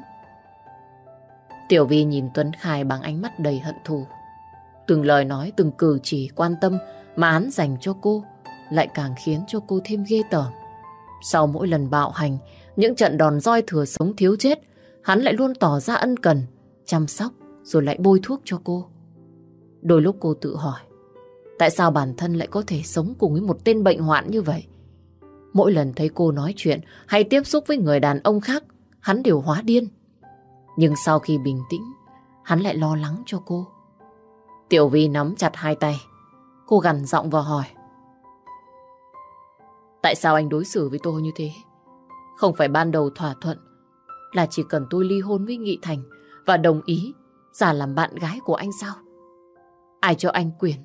Tiểu Vi nhìn Tuấn Khai bằng ánh mắt đầy hận thù. Từng lời nói, từng cử chỉ quan tâm mà hắn dành cho cô lại càng khiến cho cô thêm ghê tởm. Sau mỗi lần bạo hành, những trận đòn roi thừa sống thiếu chết, hắn lại luôn tỏ ra ân cần, chăm sóc rồi lại bôi thuốc cho cô. Đôi lúc cô tự hỏi, tại sao bản thân lại có thể sống cùng với một tên bệnh hoạn như vậy? Mỗi lần thấy cô nói chuyện hay tiếp xúc với người đàn ông khác, hắn đều hóa điên. Nhưng sau khi bình tĩnh, hắn lại lo lắng cho cô. Tiểu Vi nắm chặt hai tay. Cô gằn giọng và hỏi. Tại sao anh đối xử với tôi như thế? Không phải ban đầu thỏa thuận là chỉ cần tôi ly hôn với Nghị Thành và đồng ý giả làm bạn gái của anh sao? Ai cho anh quyền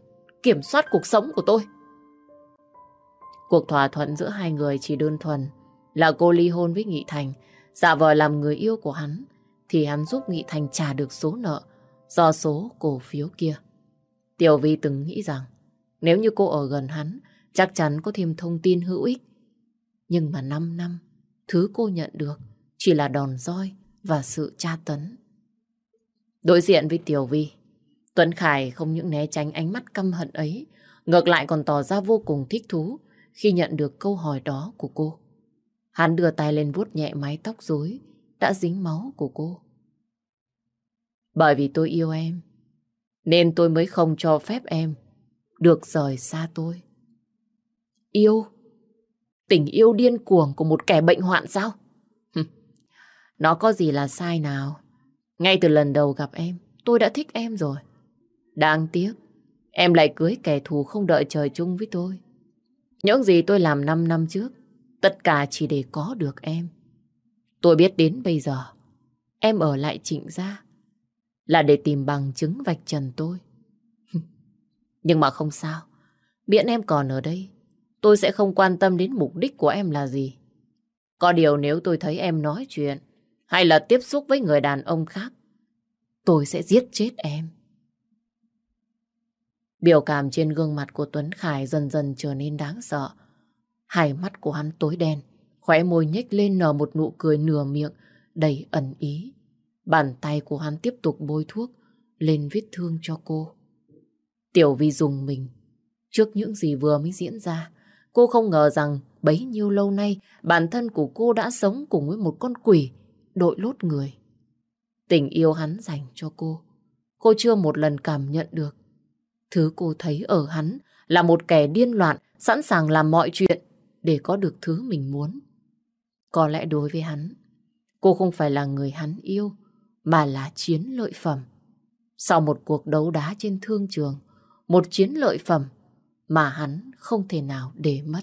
kiểm soát cuộc sống của tôi? Cuộc thỏa thuận giữa hai người chỉ đơn thuần là cô ly hôn với Nghị Thành, giả vờ làm người yêu của hắn, thì hắn giúp Nghị Thành trả được số nợ do số cổ phiếu kia. Tiểu Vi từng nghĩ rằng nếu như cô ở gần hắn, chắc chắn có thêm thông tin hữu ích. Nhưng mà 5 năm, thứ cô nhận được chỉ là đòn roi và sự tra tấn. Đối diện với Tiểu Vi, Tuấn Khải không những né tránh ánh mắt căm hận ấy, ngược lại còn tỏ ra vô cùng thích thú khi nhận được câu hỏi đó của cô. Hắn đưa tay lên vuốt nhẹ mái tóc rối đã dính máu của cô. Bởi vì tôi yêu em, nên tôi mới không cho phép em được rời xa tôi. Yêu? Tình yêu điên cuồng của một kẻ bệnh hoạn sao? Nó có gì là sai nào? Ngay từ lần đầu gặp em, tôi đã thích em rồi. Đáng tiếc, em lại cưới kẻ thù không đợi trời chung với tôi. Những gì tôi làm 5 năm trước, tất cả chỉ để có được em. Tôi biết đến bây giờ, em ở lại trịnh gia là để tìm bằng chứng vạch trần tôi. Nhưng mà không sao, miễn em còn ở đây, tôi sẽ không quan tâm đến mục đích của em là gì. Có điều nếu tôi thấy em nói chuyện hay là tiếp xúc với người đàn ông khác, tôi sẽ giết chết em. Biểu cảm trên gương mặt của Tuấn Khải dần dần trở nên đáng sợ. Hai mắt của hắn tối đen, khóe môi nhếch lên nở một nụ cười nửa miệng, đầy ẩn ý. Bàn tay của hắn tiếp tục bôi thuốc lên vết thương cho cô. Tiểu Vi dùng mình. Trước những gì vừa mới diễn ra, cô không ngờ rằng bấy nhiêu lâu nay bản thân của cô đã sống cùng với một con quỷ đội lốt người. Tình yêu hắn dành cho cô, cô chưa một lần cảm nhận được. Thứ cô thấy ở hắn là một kẻ điên loạn, sẵn sàng làm mọi chuyện để có được thứ mình muốn. Có lẽ đối với hắn, cô không phải là người hắn yêu, mà là chiến lợi phẩm. Sau một cuộc đấu đá trên thương trường, một chiến lợi phẩm mà hắn không thể nào để mất.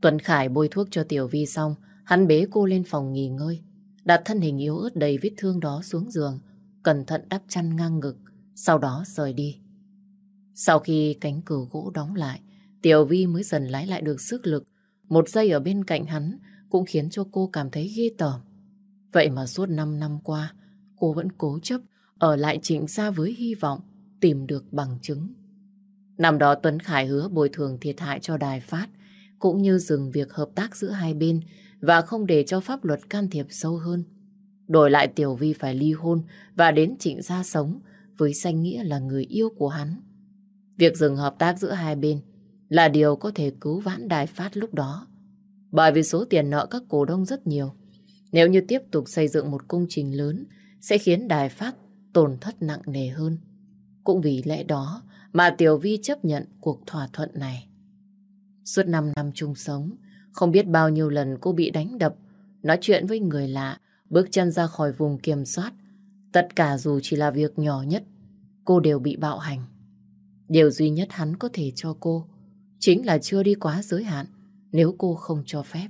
Tuấn Khải bôi thuốc cho Tiểu Vi xong, hắn bế cô lên phòng nghỉ ngơi, đặt thân hình yếu ớt đầy vết thương đó xuống giường, cẩn thận đắp chăn ngang ngực, sau đó rời đi. Sau khi cánh cửa gỗ đóng lại, Tiểu Vi mới dần lái lại được sức lực. Một giây ở bên cạnh hắn cũng khiến cho cô cảm thấy ghê tởm. Vậy mà suốt 5 năm qua, cô vẫn cố chấp ở lại trịnh gia với hy vọng tìm được bằng chứng. Năm đó Tuấn Khải hứa bồi thường thiệt hại cho đài phát, cũng như dừng việc hợp tác giữa hai bên và không để cho pháp luật can thiệp sâu hơn. Đổi lại Tiểu Vi phải ly hôn và đến trịnh gia sống với danh nghĩa là người yêu của hắn. Việc dừng hợp tác giữa hai bên là điều có thể cứu vãn đài phát lúc đó. Bởi vì số tiền nợ các cổ đông rất nhiều. Nếu như tiếp tục xây dựng một công trình lớn sẽ khiến đài phát tổn thất nặng nề hơn. Cũng vì lẽ đó mà Tiểu Vi chấp nhận cuộc thỏa thuận này. Suốt 5 năm chung sống, không biết bao nhiêu lần cô bị đánh đập, nói chuyện với người lạ, bước chân ra khỏi vùng kiểm soát. Tất cả dù chỉ là việc nhỏ nhất, cô đều bị bạo hành. Điều duy nhất hắn có thể cho cô chính là chưa đi quá giới hạn nếu cô không cho phép.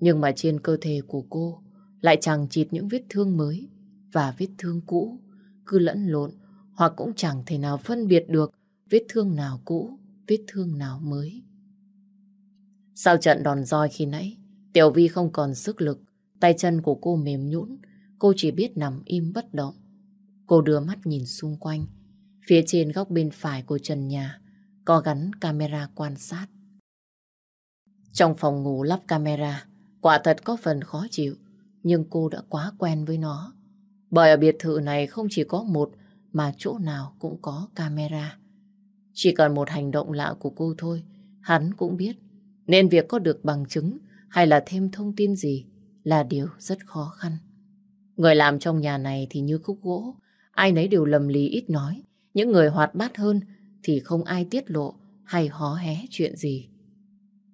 Nhưng mà trên cơ thể của cô lại chẳng chịt những vết thương mới và vết thương cũ cứ lẫn lộn hoặc cũng chẳng thể nào phân biệt được vết thương nào cũ, vết thương nào mới. Sau trận đòn roi khi nãy, Tiểu Vi không còn sức lực, tay chân của cô mềm nhũn, cô chỉ biết nằm im bất động. Cô đưa mắt nhìn xung quanh, phía trên góc bên phải của trần nhà có gắn camera quan sát. Trong phòng ngủ lắp camera, quả thật có phần khó chịu, nhưng cô đã quá quen với nó. Bởi ở biệt thự này không chỉ có một mà chỗ nào cũng có camera. Chỉ cần một hành động lạ của cô thôi, hắn cũng biết. Nên việc có được bằng chứng hay là thêm thông tin gì là điều rất khó khăn. Người làm trong nhà này thì như khúc gỗ, ai nấy đều lầm lì ít nói. Những người hoạt bát hơn thì không ai tiết lộ hay hó hé chuyện gì.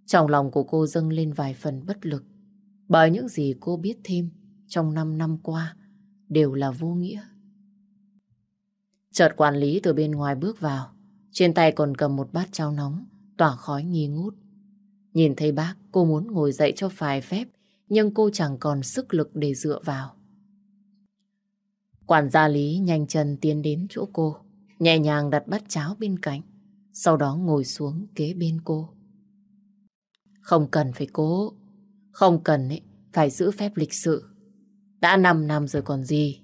Trong lòng của cô dâng lên vài phần bất lực, bởi những gì cô biết thêm trong 5 năm qua đều là vô nghĩa. Chợt quản lý từ bên ngoài bước vào, trên tay còn cầm một bát cháo nóng, tỏa khói nghi ngút. Nhìn thấy bác, cô muốn ngồi dậy cho phải phép, nhưng cô chẳng còn sức lực để dựa vào. Quản gia Lý nhanh chân tiến đến chỗ cô, nhẹ nhàng đặt bát cháo bên cạnh, sau đó ngồi xuống kế bên cô. Không cần phải cố, không cần ấy, phải giữ phép lịch sự. Đã 5 năm rồi còn gì.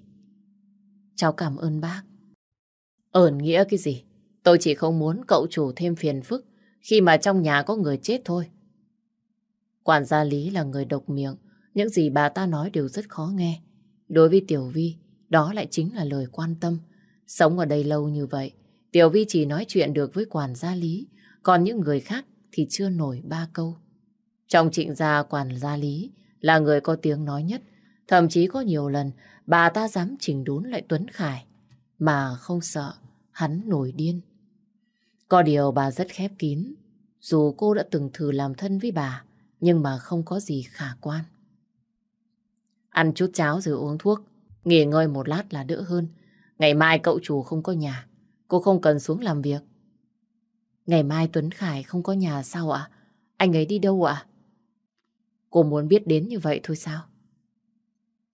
Cháu cảm ơn bác. Ơn nghĩa cái gì? Tôi chỉ không muốn cậu chủ thêm phiền phức khi mà trong nhà có người chết thôi. Quản gia Lý là người độc miệng, Những gì bà ta nói đều rất khó nghe. Đối với Tiểu Vi, đó lại chính là lời quan tâm. Sống ở đây lâu như vậy, Tiểu Vi chỉ nói chuyện được với quản gia Lý, còn những người khác thì chưa nổi ba câu. Trong trịnh gia quản gia Lý là người có tiếng nói nhất, thậm chí có nhiều lần bà ta dám chỉnh đốn lại Tuấn Khải, mà không sợ hắn nổi điên. Có điều bà rất khép kín, dù cô đã từng thử làm thân với bà, nhưng mà không có gì khả quan. Ăn chút cháo rồi uống thuốc, nghỉ ngơi một lát là đỡ hơn. Ngày mai cậu chủ không có nhà, cô không cần xuống làm việc. Ngày mai Tuấn Khải không có nhà sao ạ? Anh ấy đi đâu ạ? Cô muốn biết đến như vậy thôi sao?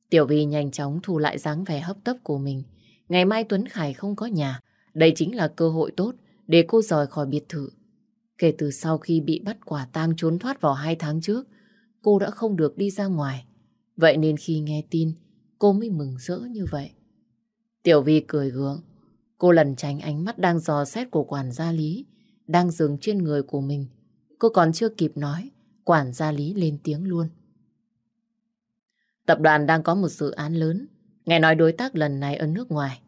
Tiểu Vi nhanh chóng thu lại dáng vẻ hấp tấp của mình. Ngày mai Tuấn Khải không có nhà. Đây chính là cơ hội tốt để cô rời khỏi biệt thự. Kể từ sau khi bị bắt quả tang trốn thoát vào hai tháng trước, cô đã không được đi ra ngoài. Vậy nên khi nghe tin, cô mới mừng rỡ như vậy. Tiểu Vi cười gượng. Cô lần tránh ánh mắt đang dò xét của quản gia Lý, đang dừng trên người của mình. Cô còn chưa kịp nói, quản gia Lý lên tiếng luôn. Tập đoàn đang có một dự án lớn, nghe nói đối tác lần này ở nước ngoài.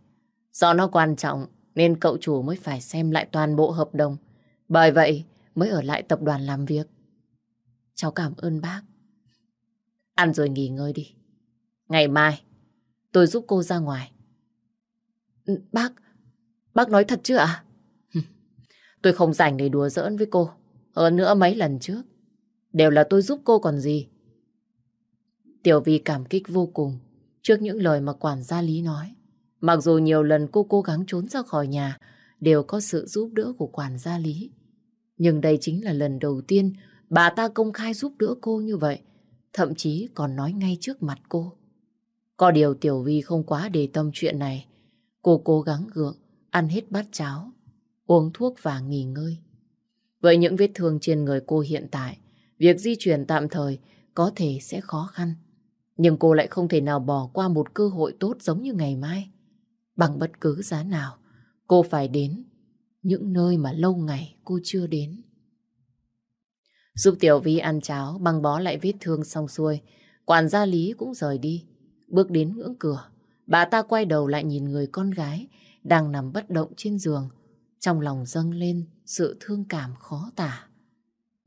Do nó quan trọng nên cậu chủ mới phải xem lại toàn bộ hợp đồng. Bởi vậy mới ở lại tập đoàn làm việc. Cháu cảm ơn bác. Ăn rồi nghỉ ngơi đi. Ngày mai, tôi giúp cô ra ngoài. Ừ, bác, bác nói thật chứ ạ? tôi không rảnh để đùa giỡn với cô. Hơn nữa mấy lần trước, đều là tôi giúp cô còn gì. Tiểu Vi cảm kích vô cùng trước những lời mà quản gia Lý nói. Mặc dù nhiều lần cô cố gắng trốn ra khỏi nhà, đều có sự giúp đỡ của quản gia Lý. Nhưng đây chính là lần đầu tiên bà ta công khai giúp đỡ cô như vậy, thậm chí còn nói ngay trước mặt cô. Có điều Tiểu Vi không quá để tâm chuyện này. Cô cố gắng gượng, ăn hết bát cháo, uống thuốc và nghỉ ngơi. Với những vết thương trên người cô hiện tại, việc di chuyển tạm thời có thể sẽ khó khăn. Nhưng cô lại không thể nào bỏ qua một cơ hội tốt giống như ngày mai. Bằng bất cứ giá nào, cô phải đến những nơi mà lâu ngày cô chưa đến. Giúp Tiểu Vi ăn cháo, băng bó lại vết thương xong xuôi, quản gia Lý cũng rời đi. Bước đến ngưỡng cửa, bà ta quay đầu lại nhìn người con gái đang nằm bất động trên giường. Trong lòng dâng lên sự thương cảm khó tả.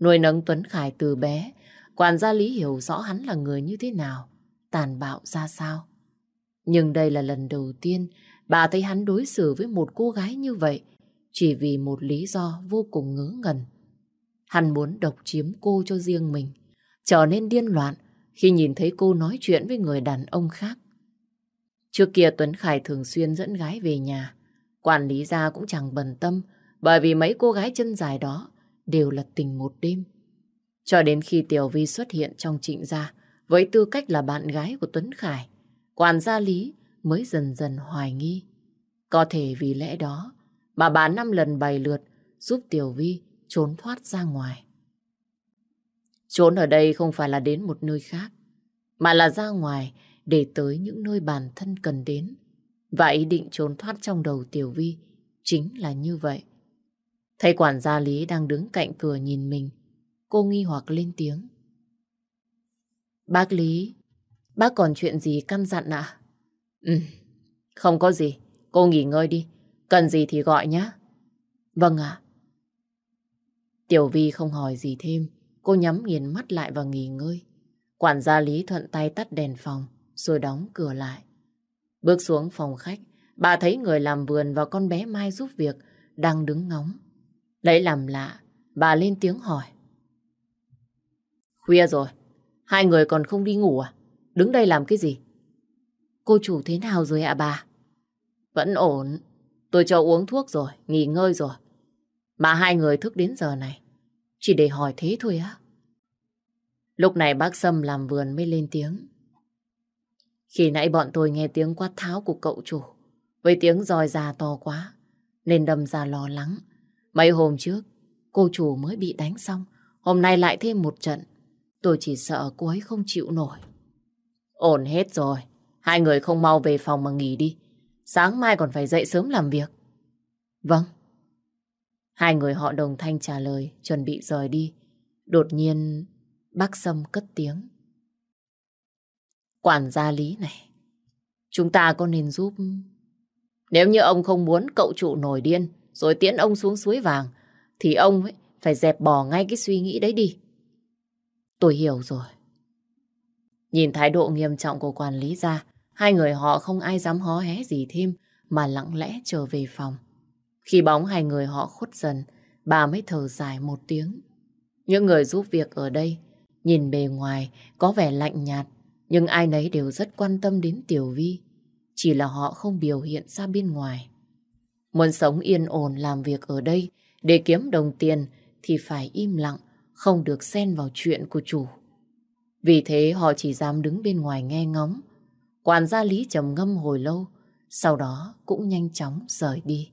Nuôi nấng Tuấn Khải từ bé, quản gia Lý hiểu rõ hắn là người như thế nào, tàn bạo ra sao. Nhưng đây là lần đầu tiên bà thấy hắn đối xử với một cô gái như vậy chỉ vì một lý do vô cùng ngớ ngẩn. Hắn muốn độc chiếm cô cho riêng mình, trở nên điên loạn khi nhìn thấy cô nói chuyện với người đàn ông khác. Trước kia Tuấn Khải thường xuyên dẫn gái về nhà, quản lý gia cũng chẳng bận tâm bởi vì mấy cô gái chân dài đó đều là tình một đêm. Cho đến khi Tiểu Vi xuất hiện trong trịnh gia với tư cách là bạn gái của Tuấn Khải, quản gia Lý mới dần dần hoài nghi. Có thể vì lẽ đó mà bà năm lần bày lượt giúp Tiểu Vi trốn thoát ra ngoài. Trốn ở đây không phải là đến một nơi khác, mà là ra ngoài để tới những nơi bản thân cần đến. Và ý định trốn thoát trong đầu Tiểu Vi chính là như vậy. Thấy quản gia Lý đang đứng cạnh cửa nhìn mình, cô nghi hoặc lên tiếng. Bác Lý, bác còn chuyện gì căn dặn ạ? À? Ừ, không có gì, cô nghỉ ngơi đi, cần gì thì gọi nhé. Vâng ạ. Tiểu Vi không hỏi gì thêm, cô nhắm nghiền mắt lại và nghỉ ngơi. Quản gia Lý thuận tay tắt đèn phòng, rồi đóng cửa lại. Bước xuống phòng khách, bà thấy người làm vườn và con bé Mai giúp việc đang đứng ngóng. Lấy làm lạ, bà lên tiếng hỏi. Khuya rồi, hai người còn không đi ngủ à? Đứng đây làm cái gì? Cô chủ thế nào rồi ạ bà? Vẫn ổn. Tôi cho uống thuốc rồi, nghỉ ngơi rồi. Mà hai người thức đến giờ này, chỉ để hỏi thế thôi á. Lúc này bác Sâm làm vườn mới lên tiếng. Khi nãy bọn tôi nghe tiếng quát tháo của cậu chủ, với tiếng roi già to quá, nên đâm ra lo lắng. Mấy hôm trước, cô chủ mới bị đánh xong, hôm nay lại thêm một trận. Tôi chỉ sợ cô ấy không chịu nổi. Ổn hết rồi, hai người không mau về phòng mà nghỉ đi. Sáng mai còn phải dậy sớm làm việc. Vâng. Hai người họ đồng thanh trả lời, chuẩn bị rời đi. Đột nhiên, bác Sâm cất tiếng. Quản gia Lý này, chúng ta có nên giúp... Nếu như ông không muốn cậu trụ nổi điên rồi tiễn ông xuống suối vàng, thì ông ấy phải dẹp bỏ ngay cái suy nghĩ đấy đi. Tôi hiểu rồi. Nhìn thái độ nghiêm trọng của quản lý ra, hai người họ không ai dám hó hé gì thêm mà lặng lẽ trở về phòng. Khi bóng hai người họ khuất dần, bà mới thở dài một tiếng. Những người giúp việc ở đây, nhìn bề ngoài có vẻ lạnh nhạt, nhưng ai nấy đều rất quan tâm đến Tiểu Vi. Chỉ là họ không biểu hiện ra bên ngoài. Muốn sống yên ổn làm việc ở đây để kiếm đồng tiền thì phải im lặng, không được xen vào chuyện của chủ. Vì thế họ chỉ dám đứng bên ngoài nghe ngóng. Quản gia Lý trầm ngâm hồi lâu, sau đó cũng nhanh chóng rời đi.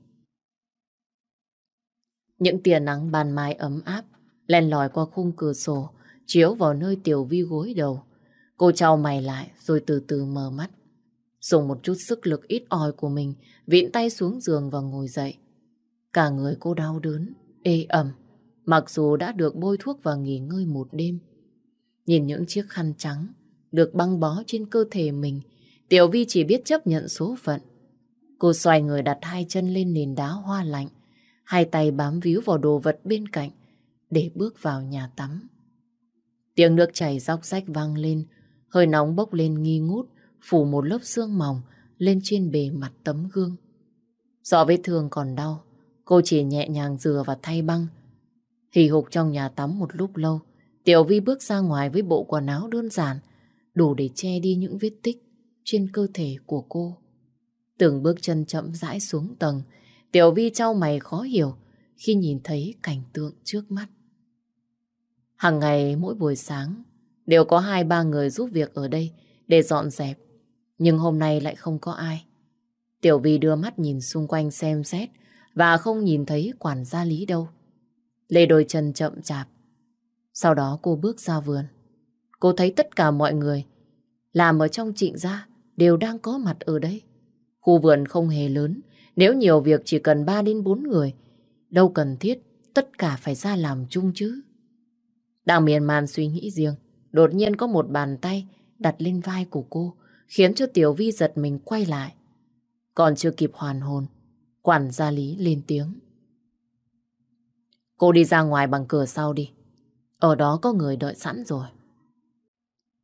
Những tia nắng ban mai ấm áp len lỏi qua khung cửa sổ, chiếu vào nơi Tiểu Vi gối đầu. Cô trao mày lại rồi từ từ mở mắt. Dùng một chút sức lực ít ỏi của mình, vịn tay xuống giường và ngồi dậy. Cả người cô đau đớn, ê ẩm, mặc dù đã được bôi thuốc và nghỉ ngơi một đêm. Nhìn những chiếc khăn trắng được băng bó trên cơ thể mình, Tiểu Vi chỉ biết chấp nhận số phận. Cô xoay người đặt hai chân lên nền đá hoa lạnh, hai tay bám víu vào đồ vật bên cạnh để bước vào nhà tắm. Tiếng nước chảy róc rách vang lên, hơi nóng bốc lên nghi ngút, phủ một lớp xương mỏng lên trên bề mặt tấm gương. Do vết thương còn đau, cô chỉ nhẹ nhàng dừa và thay băng. Hì hục trong nhà tắm một lúc lâu, Tiểu Vi bước ra ngoài với bộ quần áo đơn giản, đủ để che đi những vết tích trên cơ thể của cô. Từng bước chân chậm rãi xuống tầng, Tiểu Vi trao mày khó hiểu khi nhìn thấy cảnh tượng trước mắt. Hằng ngày mỗi buổi sáng đều có hai ba người giúp việc ở đây để dọn dẹp. Nhưng hôm nay lại không có ai. Tiểu Vi đưa mắt nhìn xung quanh xem xét và không nhìn thấy quản gia lý đâu. Lê đôi chân chậm chạp. Sau đó cô bước ra vườn. Cô thấy tất cả mọi người làm ở trong trịnh gia đều đang có mặt ở đây. Khu vườn không hề lớn, nếu nhiều việc chỉ cần 3 đến 4 người, đâu cần thiết tất cả phải ra làm chung chứ. Đang miền man suy nghĩ riêng, đột nhiên có một bàn tay đặt lên vai của cô, khiến cho Tiểu Vi giật mình quay lại. Còn chưa kịp hoàn hồn, quản gia lý lên tiếng. Cô đi ra ngoài bằng cửa sau đi. Ở đó có người đợi sẵn rồi.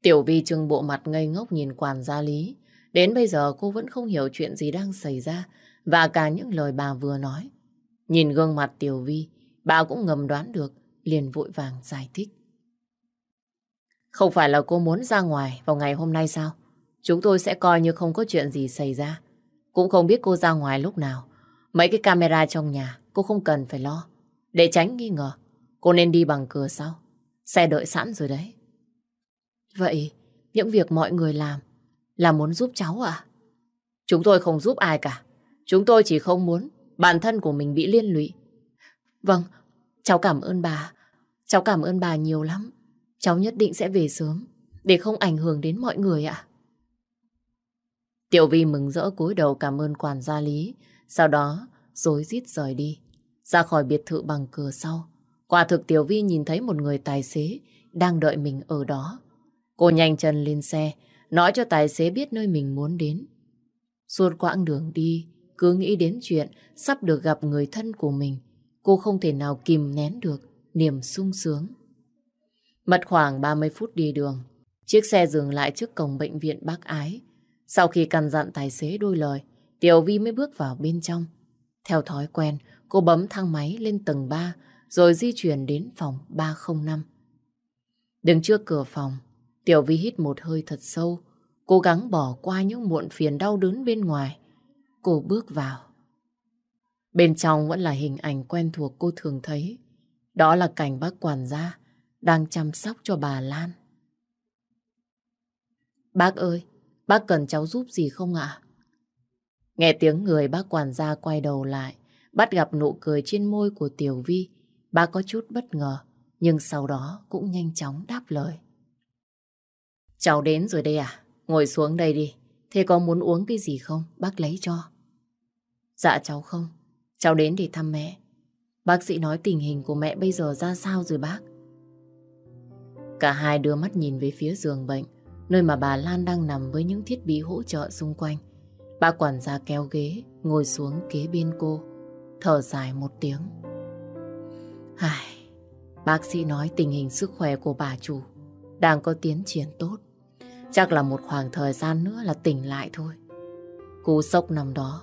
Tiểu Vi trưng bộ mặt ngây ngốc nhìn quản gia lý. Đến bây giờ cô vẫn không hiểu chuyện gì đang xảy ra và cả những lời bà vừa nói. Nhìn gương mặt Tiểu Vi, bà cũng ngầm đoán được, liền vội vàng giải thích. Không phải là cô muốn ra ngoài vào ngày hôm nay sao? Chúng tôi sẽ coi như không có chuyện gì xảy ra. Cũng không biết cô ra ngoài lúc nào. Mấy cái camera trong nhà cô không cần phải lo. Để tránh nghi ngờ, cô nên đi bằng cửa sau. Xe đợi sẵn rồi đấy. Vậy, những việc mọi người làm là muốn giúp cháu à? Chúng tôi không giúp ai cả. Chúng tôi chỉ không muốn bản thân của mình bị liên lụy. Vâng, cháu cảm ơn bà. Cháu cảm ơn bà nhiều lắm. Cháu nhất định sẽ về sớm để không ảnh hưởng đến mọi người ạ. Tiểu Vi mừng rỡ cúi đầu cảm ơn quản gia Lý, sau đó rối rít rời đi, ra khỏi biệt thự bằng cửa sau. Quả thực Tiểu Vi nhìn thấy một người tài xế đang đợi mình ở đó. Cô nhanh chân lên xe, nói cho tài xế biết nơi mình muốn đến. Suốt quãng đường đi, cứ nghĩ đến chuyện sắp được gặp người thân của mình, cô không thể nào kìm nén được niềm sung sướng. Mất khoảng 30 phút đi đường, chiếc xe dừng lại trước cổng bệnh viện Bác Ái. Sau khi căn dặn tài xế đôi lời, Tiểu Vi mới bước vào bên trong. Theo thói quen, cô bấm thang máy lên tầng 3 rồi di chuyển đến phòng 305. Đứng trước cửa phòng, Tiểu Vi hít một hơi thật sâu, cố gắng bỏ qua những muộn phiền đau đớn bên ngoài. Cô bước vào. Bên trong vẫn là hình ảnh quen thuộc cô thường thấy. Đó là cảnh bác quản gia đang chăm sóc cho bà Lan. Bác ơi, bác cần cháu giúp gì không ạ? Nghe tiếng người bác quản gia quay đầu lại, bắt gặp nụ cười trên môi của Tiểu Vi. Bác có chút bất ngờ, nhưng sau đó cũng nhanh chóng đáp lời. Cháu đến rồi đây à? Ngồi xuống đây đi. Thế có muốn uống cái gì không? Bác lấy cho. Dạ cháu không. Cháu đến để thăm mẹ. Bác sĩ nói tình hình của mẹ bây giờ ra sao rồi bác? Cả hai đưa mắt nhìn về phía giường bệnh. nơi mà bà Lan đang nằm với những thiết bị hỗ trợ xung quanh. Bà quản gia kéo ghế, ngồi xuống kế bên cô, thở dài một tiếng. Hài, bác sĩ nói tình hình sức khỏe của bà chủ đang có tiến triển tốt. Chắc là một khoảng thời gian nữa là tỉnh lại thôi. Cú sốc năm đó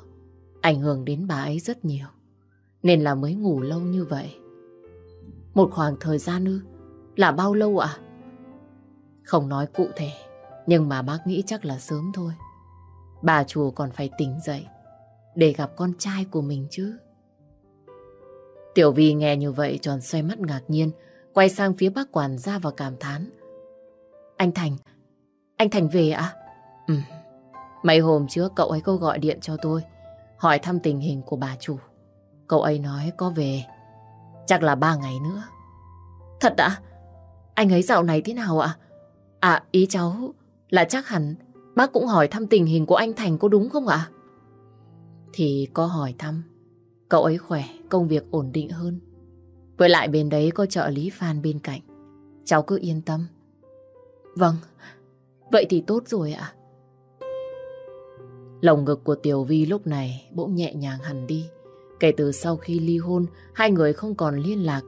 ảnh hưởng đến bà ấy rất nhiều. Nên là mới ngủ lâu như vậy. Một khoảng thời gian ư? Là bao lâu ạ? Không nói cụ thể, nhưng mà bác nghĩ chắc là sớm thôi. Bà chùa còn phải tỉnh dậy để gặp con trai của mình chứ. Tiểu Vi nghe như vậy tròn xoay mắt ngạc nhiên, quay sang phía bác quản gia và cảm thán. Anh Thành, anh Thành về ạ? Ừ, mấy hôm trước cậu ấy có gọi điện cho tôi, hỏi thăm tình hình của bà chủ. Cậu ấy nói có về, chắc là ba ngày nữa. Thật ạ? Anh ấy dạo này thế nào ạ? À, ý cháu là chắc hẳn bác cũng hỏi thăm tình hình của anh Thành có đúng không ạ? Thì có hỏi thăm. Cậu ấy khỏe, công việc ổn định hơn. Với lại bên đấy có trợ lý Phan bên cạnh. Cháu cứ yên tâm. Vâng, vậy thì tốt rồi ạ. Lồng ngực của Tiểu Vi lúc này bỗng nhẹ nhàng hẳn đi. Kể từ sau khi ly hôn, hai người không còn liên lạc.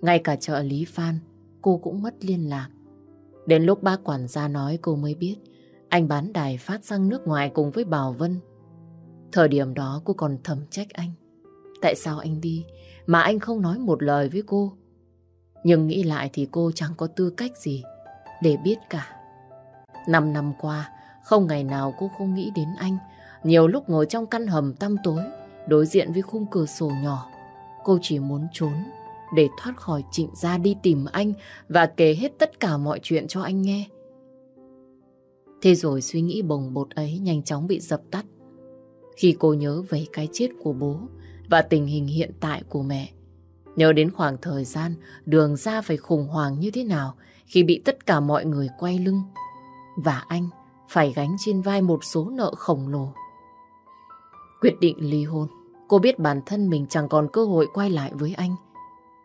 Ngay cả trợ lý Phan, cô cũng mất liên lạc. Đến lúc bác quản gia nói cô mới biết anh bán đài phát sang nước ngoài cùng với Bảo Vân. Thời điểm đó cô còn thầm trách anh. Tại sao anh đi mà anh không nói một lời với cô? Nhưng nghĩ lại thì cô chẳng có tư cách gì để biết cả. Năm năm qua, không ngày nào cô không nghĩ đến anh. Nhiều lúc ngồi trong căn hầm tăm tối, đối diện với khung cửa sổ nhỏ, cô chỉ muốn trốn để thoát khỏi trịnh gia đi tìm anh và kể hết tất cả mọi chuyện cho anh nghe. Thế rồi suy nghĩ bồng bột ấy nhanh chóng bị dập tắt. Khi cô nhớ về cái chết của bố và tình hình hiện tại của mẹ, nhớ đến khoảng thời gian đường ra phải khủng hoảng như thế nào khi bị tất cả mọi người quay lưng và anh phải gánh trên vai một số nợ khổng lồ. Quyết định ly hôn, cô biết bản thân mình chẳng còn cơ hội quay lại với anh.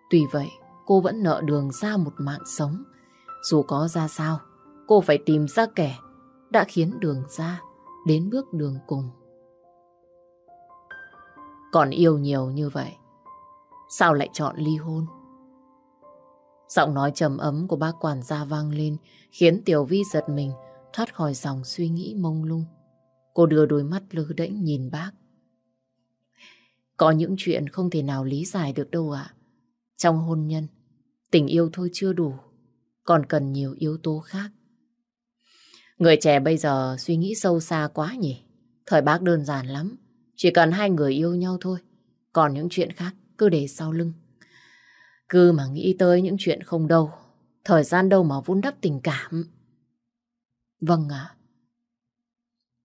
Tuy vậy, cô vẫn nợ đường ra một mạng sống. Dù có ra sao, cô phải tìm ra kẻ đã khiến đường ra đến bước đường cùng. Còn yêu nhiều như vậy, sao lại chọn ly hôn? Giọng nói trầm ấm của bác quản gia vang lên khiến Tiểu Vi giật mình thoát khỏi dòng suy nghĩ mông lung. Cô đưa đôi mắt lơ đễnh nhìn bác. Có những chuyện không thể nào lý giải được đâu ạ. Trong hôn nhân, tình yêu thôi chưa đủ, còn cần nhiều yếu tố khác. Người trẻ bây giờ suy nghĩ sâu xa quá nhỉ. Thời bác đơn giản lắm, chỉ cần hai người yêu nhau thôi. Còn những chuyện khác cứ để sau lưng. Cứ mà nghĩ tới những chuyện không đâu, thời gian đâu mà vun đắp tình cảm. Vâng ạ.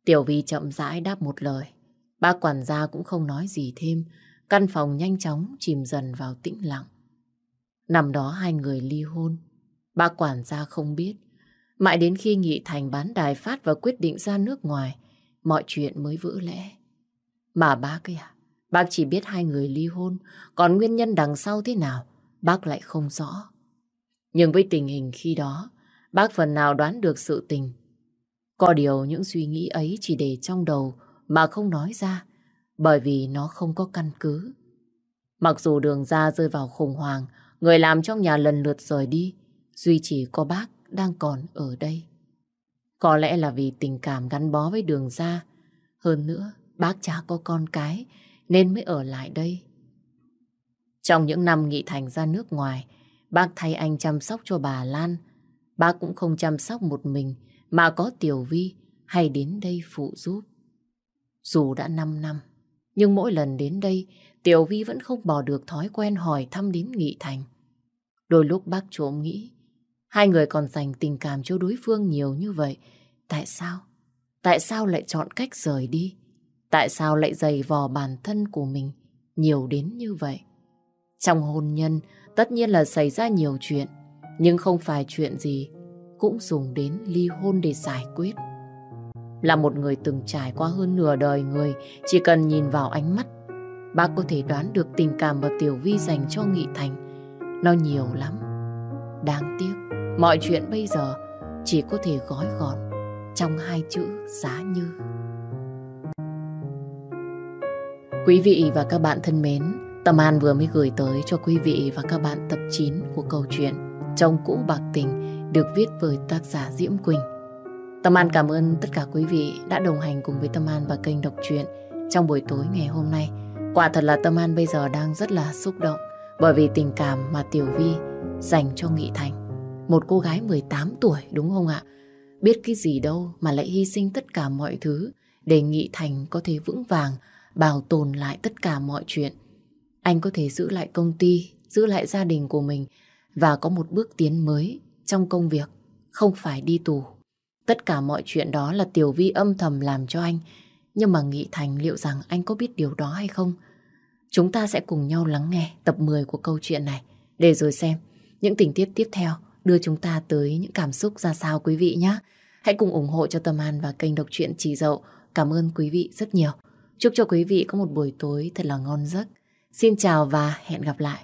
Tiểu Vi chậm rãi đáp một lời. Bác quản gia cũng không nói gì thêm. Căn phòng nhanh chóng chìm dần vào tĩnh lặng. Năm đó hai người ly hôn. Bác quản gia không biết. Mãi đến khi Nghị Thành bán đài phát và quyết định ra nước ngoài, mọi chuyện mới vỡ lẽ. Mà bác ấy à, bác chỉ biết hai người ly hôn, còn nguyên nhân đằng sau thế nào, bác lại không rõ. Nhưng với tình hình khi đó, bác phần nào đoán được sự tình. Có điều những suy nghĩ ấy chỉ để trong đầu mà không nói ra, bởi vì nó không có căn cứ. Mặc dù đường ra rơi vào khủng hoảng, người làm trong nhà lần lượt rời đi, duy chỉ có bác đang còn ở đây. Có lẽ là vì tình cảm gắn bó với đường ra, hơn nữa bác cha có con cái nên mới ở lại đây. Trong những năm Nghị Thành ra nước ngoài, bác thay anh chăm sóc cho bà Lan. Bác cũng không chăm sóc một mình mà có Tiểu Vi hay đến đây phụ giúp. Dù đã 5 năm, nhưng mỗi lần đến đây, Tiểu Vi vẫn không bỏ được thói quen hỏi thăm đến Nghị Thành. Đôi lúc bác trộm nghĩ, hai người còn dành tình cảm cho đối phương nhiều như vậy. Tại sao? Tại sao lại chọn cách rời đi? Tại sao lại dày vò bản thân của mình nhiều đến như vậy? Trong hôn nhân, tất nhiên là xảy ra nhiều chuyện, nhưng không phải chuyện gì cũng dùng đến ly hôn để giải quyết. Là một người từng trải qua hơn nửa đời người, chỉ cần nhìn vào ánh mắt, bác có thể đoán được tình cảm mà Tiểu Vi dành cho Nghị Thành. Nó nhiều lắm. Đáng tiếc, mọi chuyện bây giờ chỉ có thể gói gọn trong hai chữ giá như. Quý vị và các bạn thân mến, Tâm An vừa mới gửi tới cho quý vị và các bạn tập 9 của câu chuyện Chồng cũ bạc tình được viết bởi tác giả Diễm Quỳnh. Tâm An cảm ơn tất cả quý vị đã đồng hành cùng với Tâm An và kênh đọc truyện trong buổi tối ngày hôm nay. Quả thật là Tâm An bây giờ đang rất là xúc động bởi vì tình cảm mà Tiểu Vi dành cho Nghị Thành. Một cô gái 18 tuổi đúng không ạ? Biết cái gì đâu mà lại hy sinh tất cả mọi thứ để Nghị Thành có thể vững vàng bảo tồn lại tất cả mọi chuyện. Anh có thể giữ lại công ty, giữ lại gia đình của mình và có một bước tiến mới trong công việc, không phải đi tù. Tất cả mọi chuyện đó là Tiểu Vi âm thầm làm cho anh. Nhưng mà Nghị Thành liệu rằng anh có biết điều đó hay không? Chúng ta sẽ cùng nhau lắng nghe tập 10 của câu chuyện này để rồi xem, những tình tiết tiếp theo đưa chúng ta tới những cảm xúc ra sao quý vị nhé. Hãy cùng ủng hộ cho Tâm An và kênh đọc truyện Chỉ Dậu. Cảm ơn quý vị rất nhiều. Chúc cho quý vị có một buổi tối thật là ngon giấc. Xin chào và hẹn gặp lại.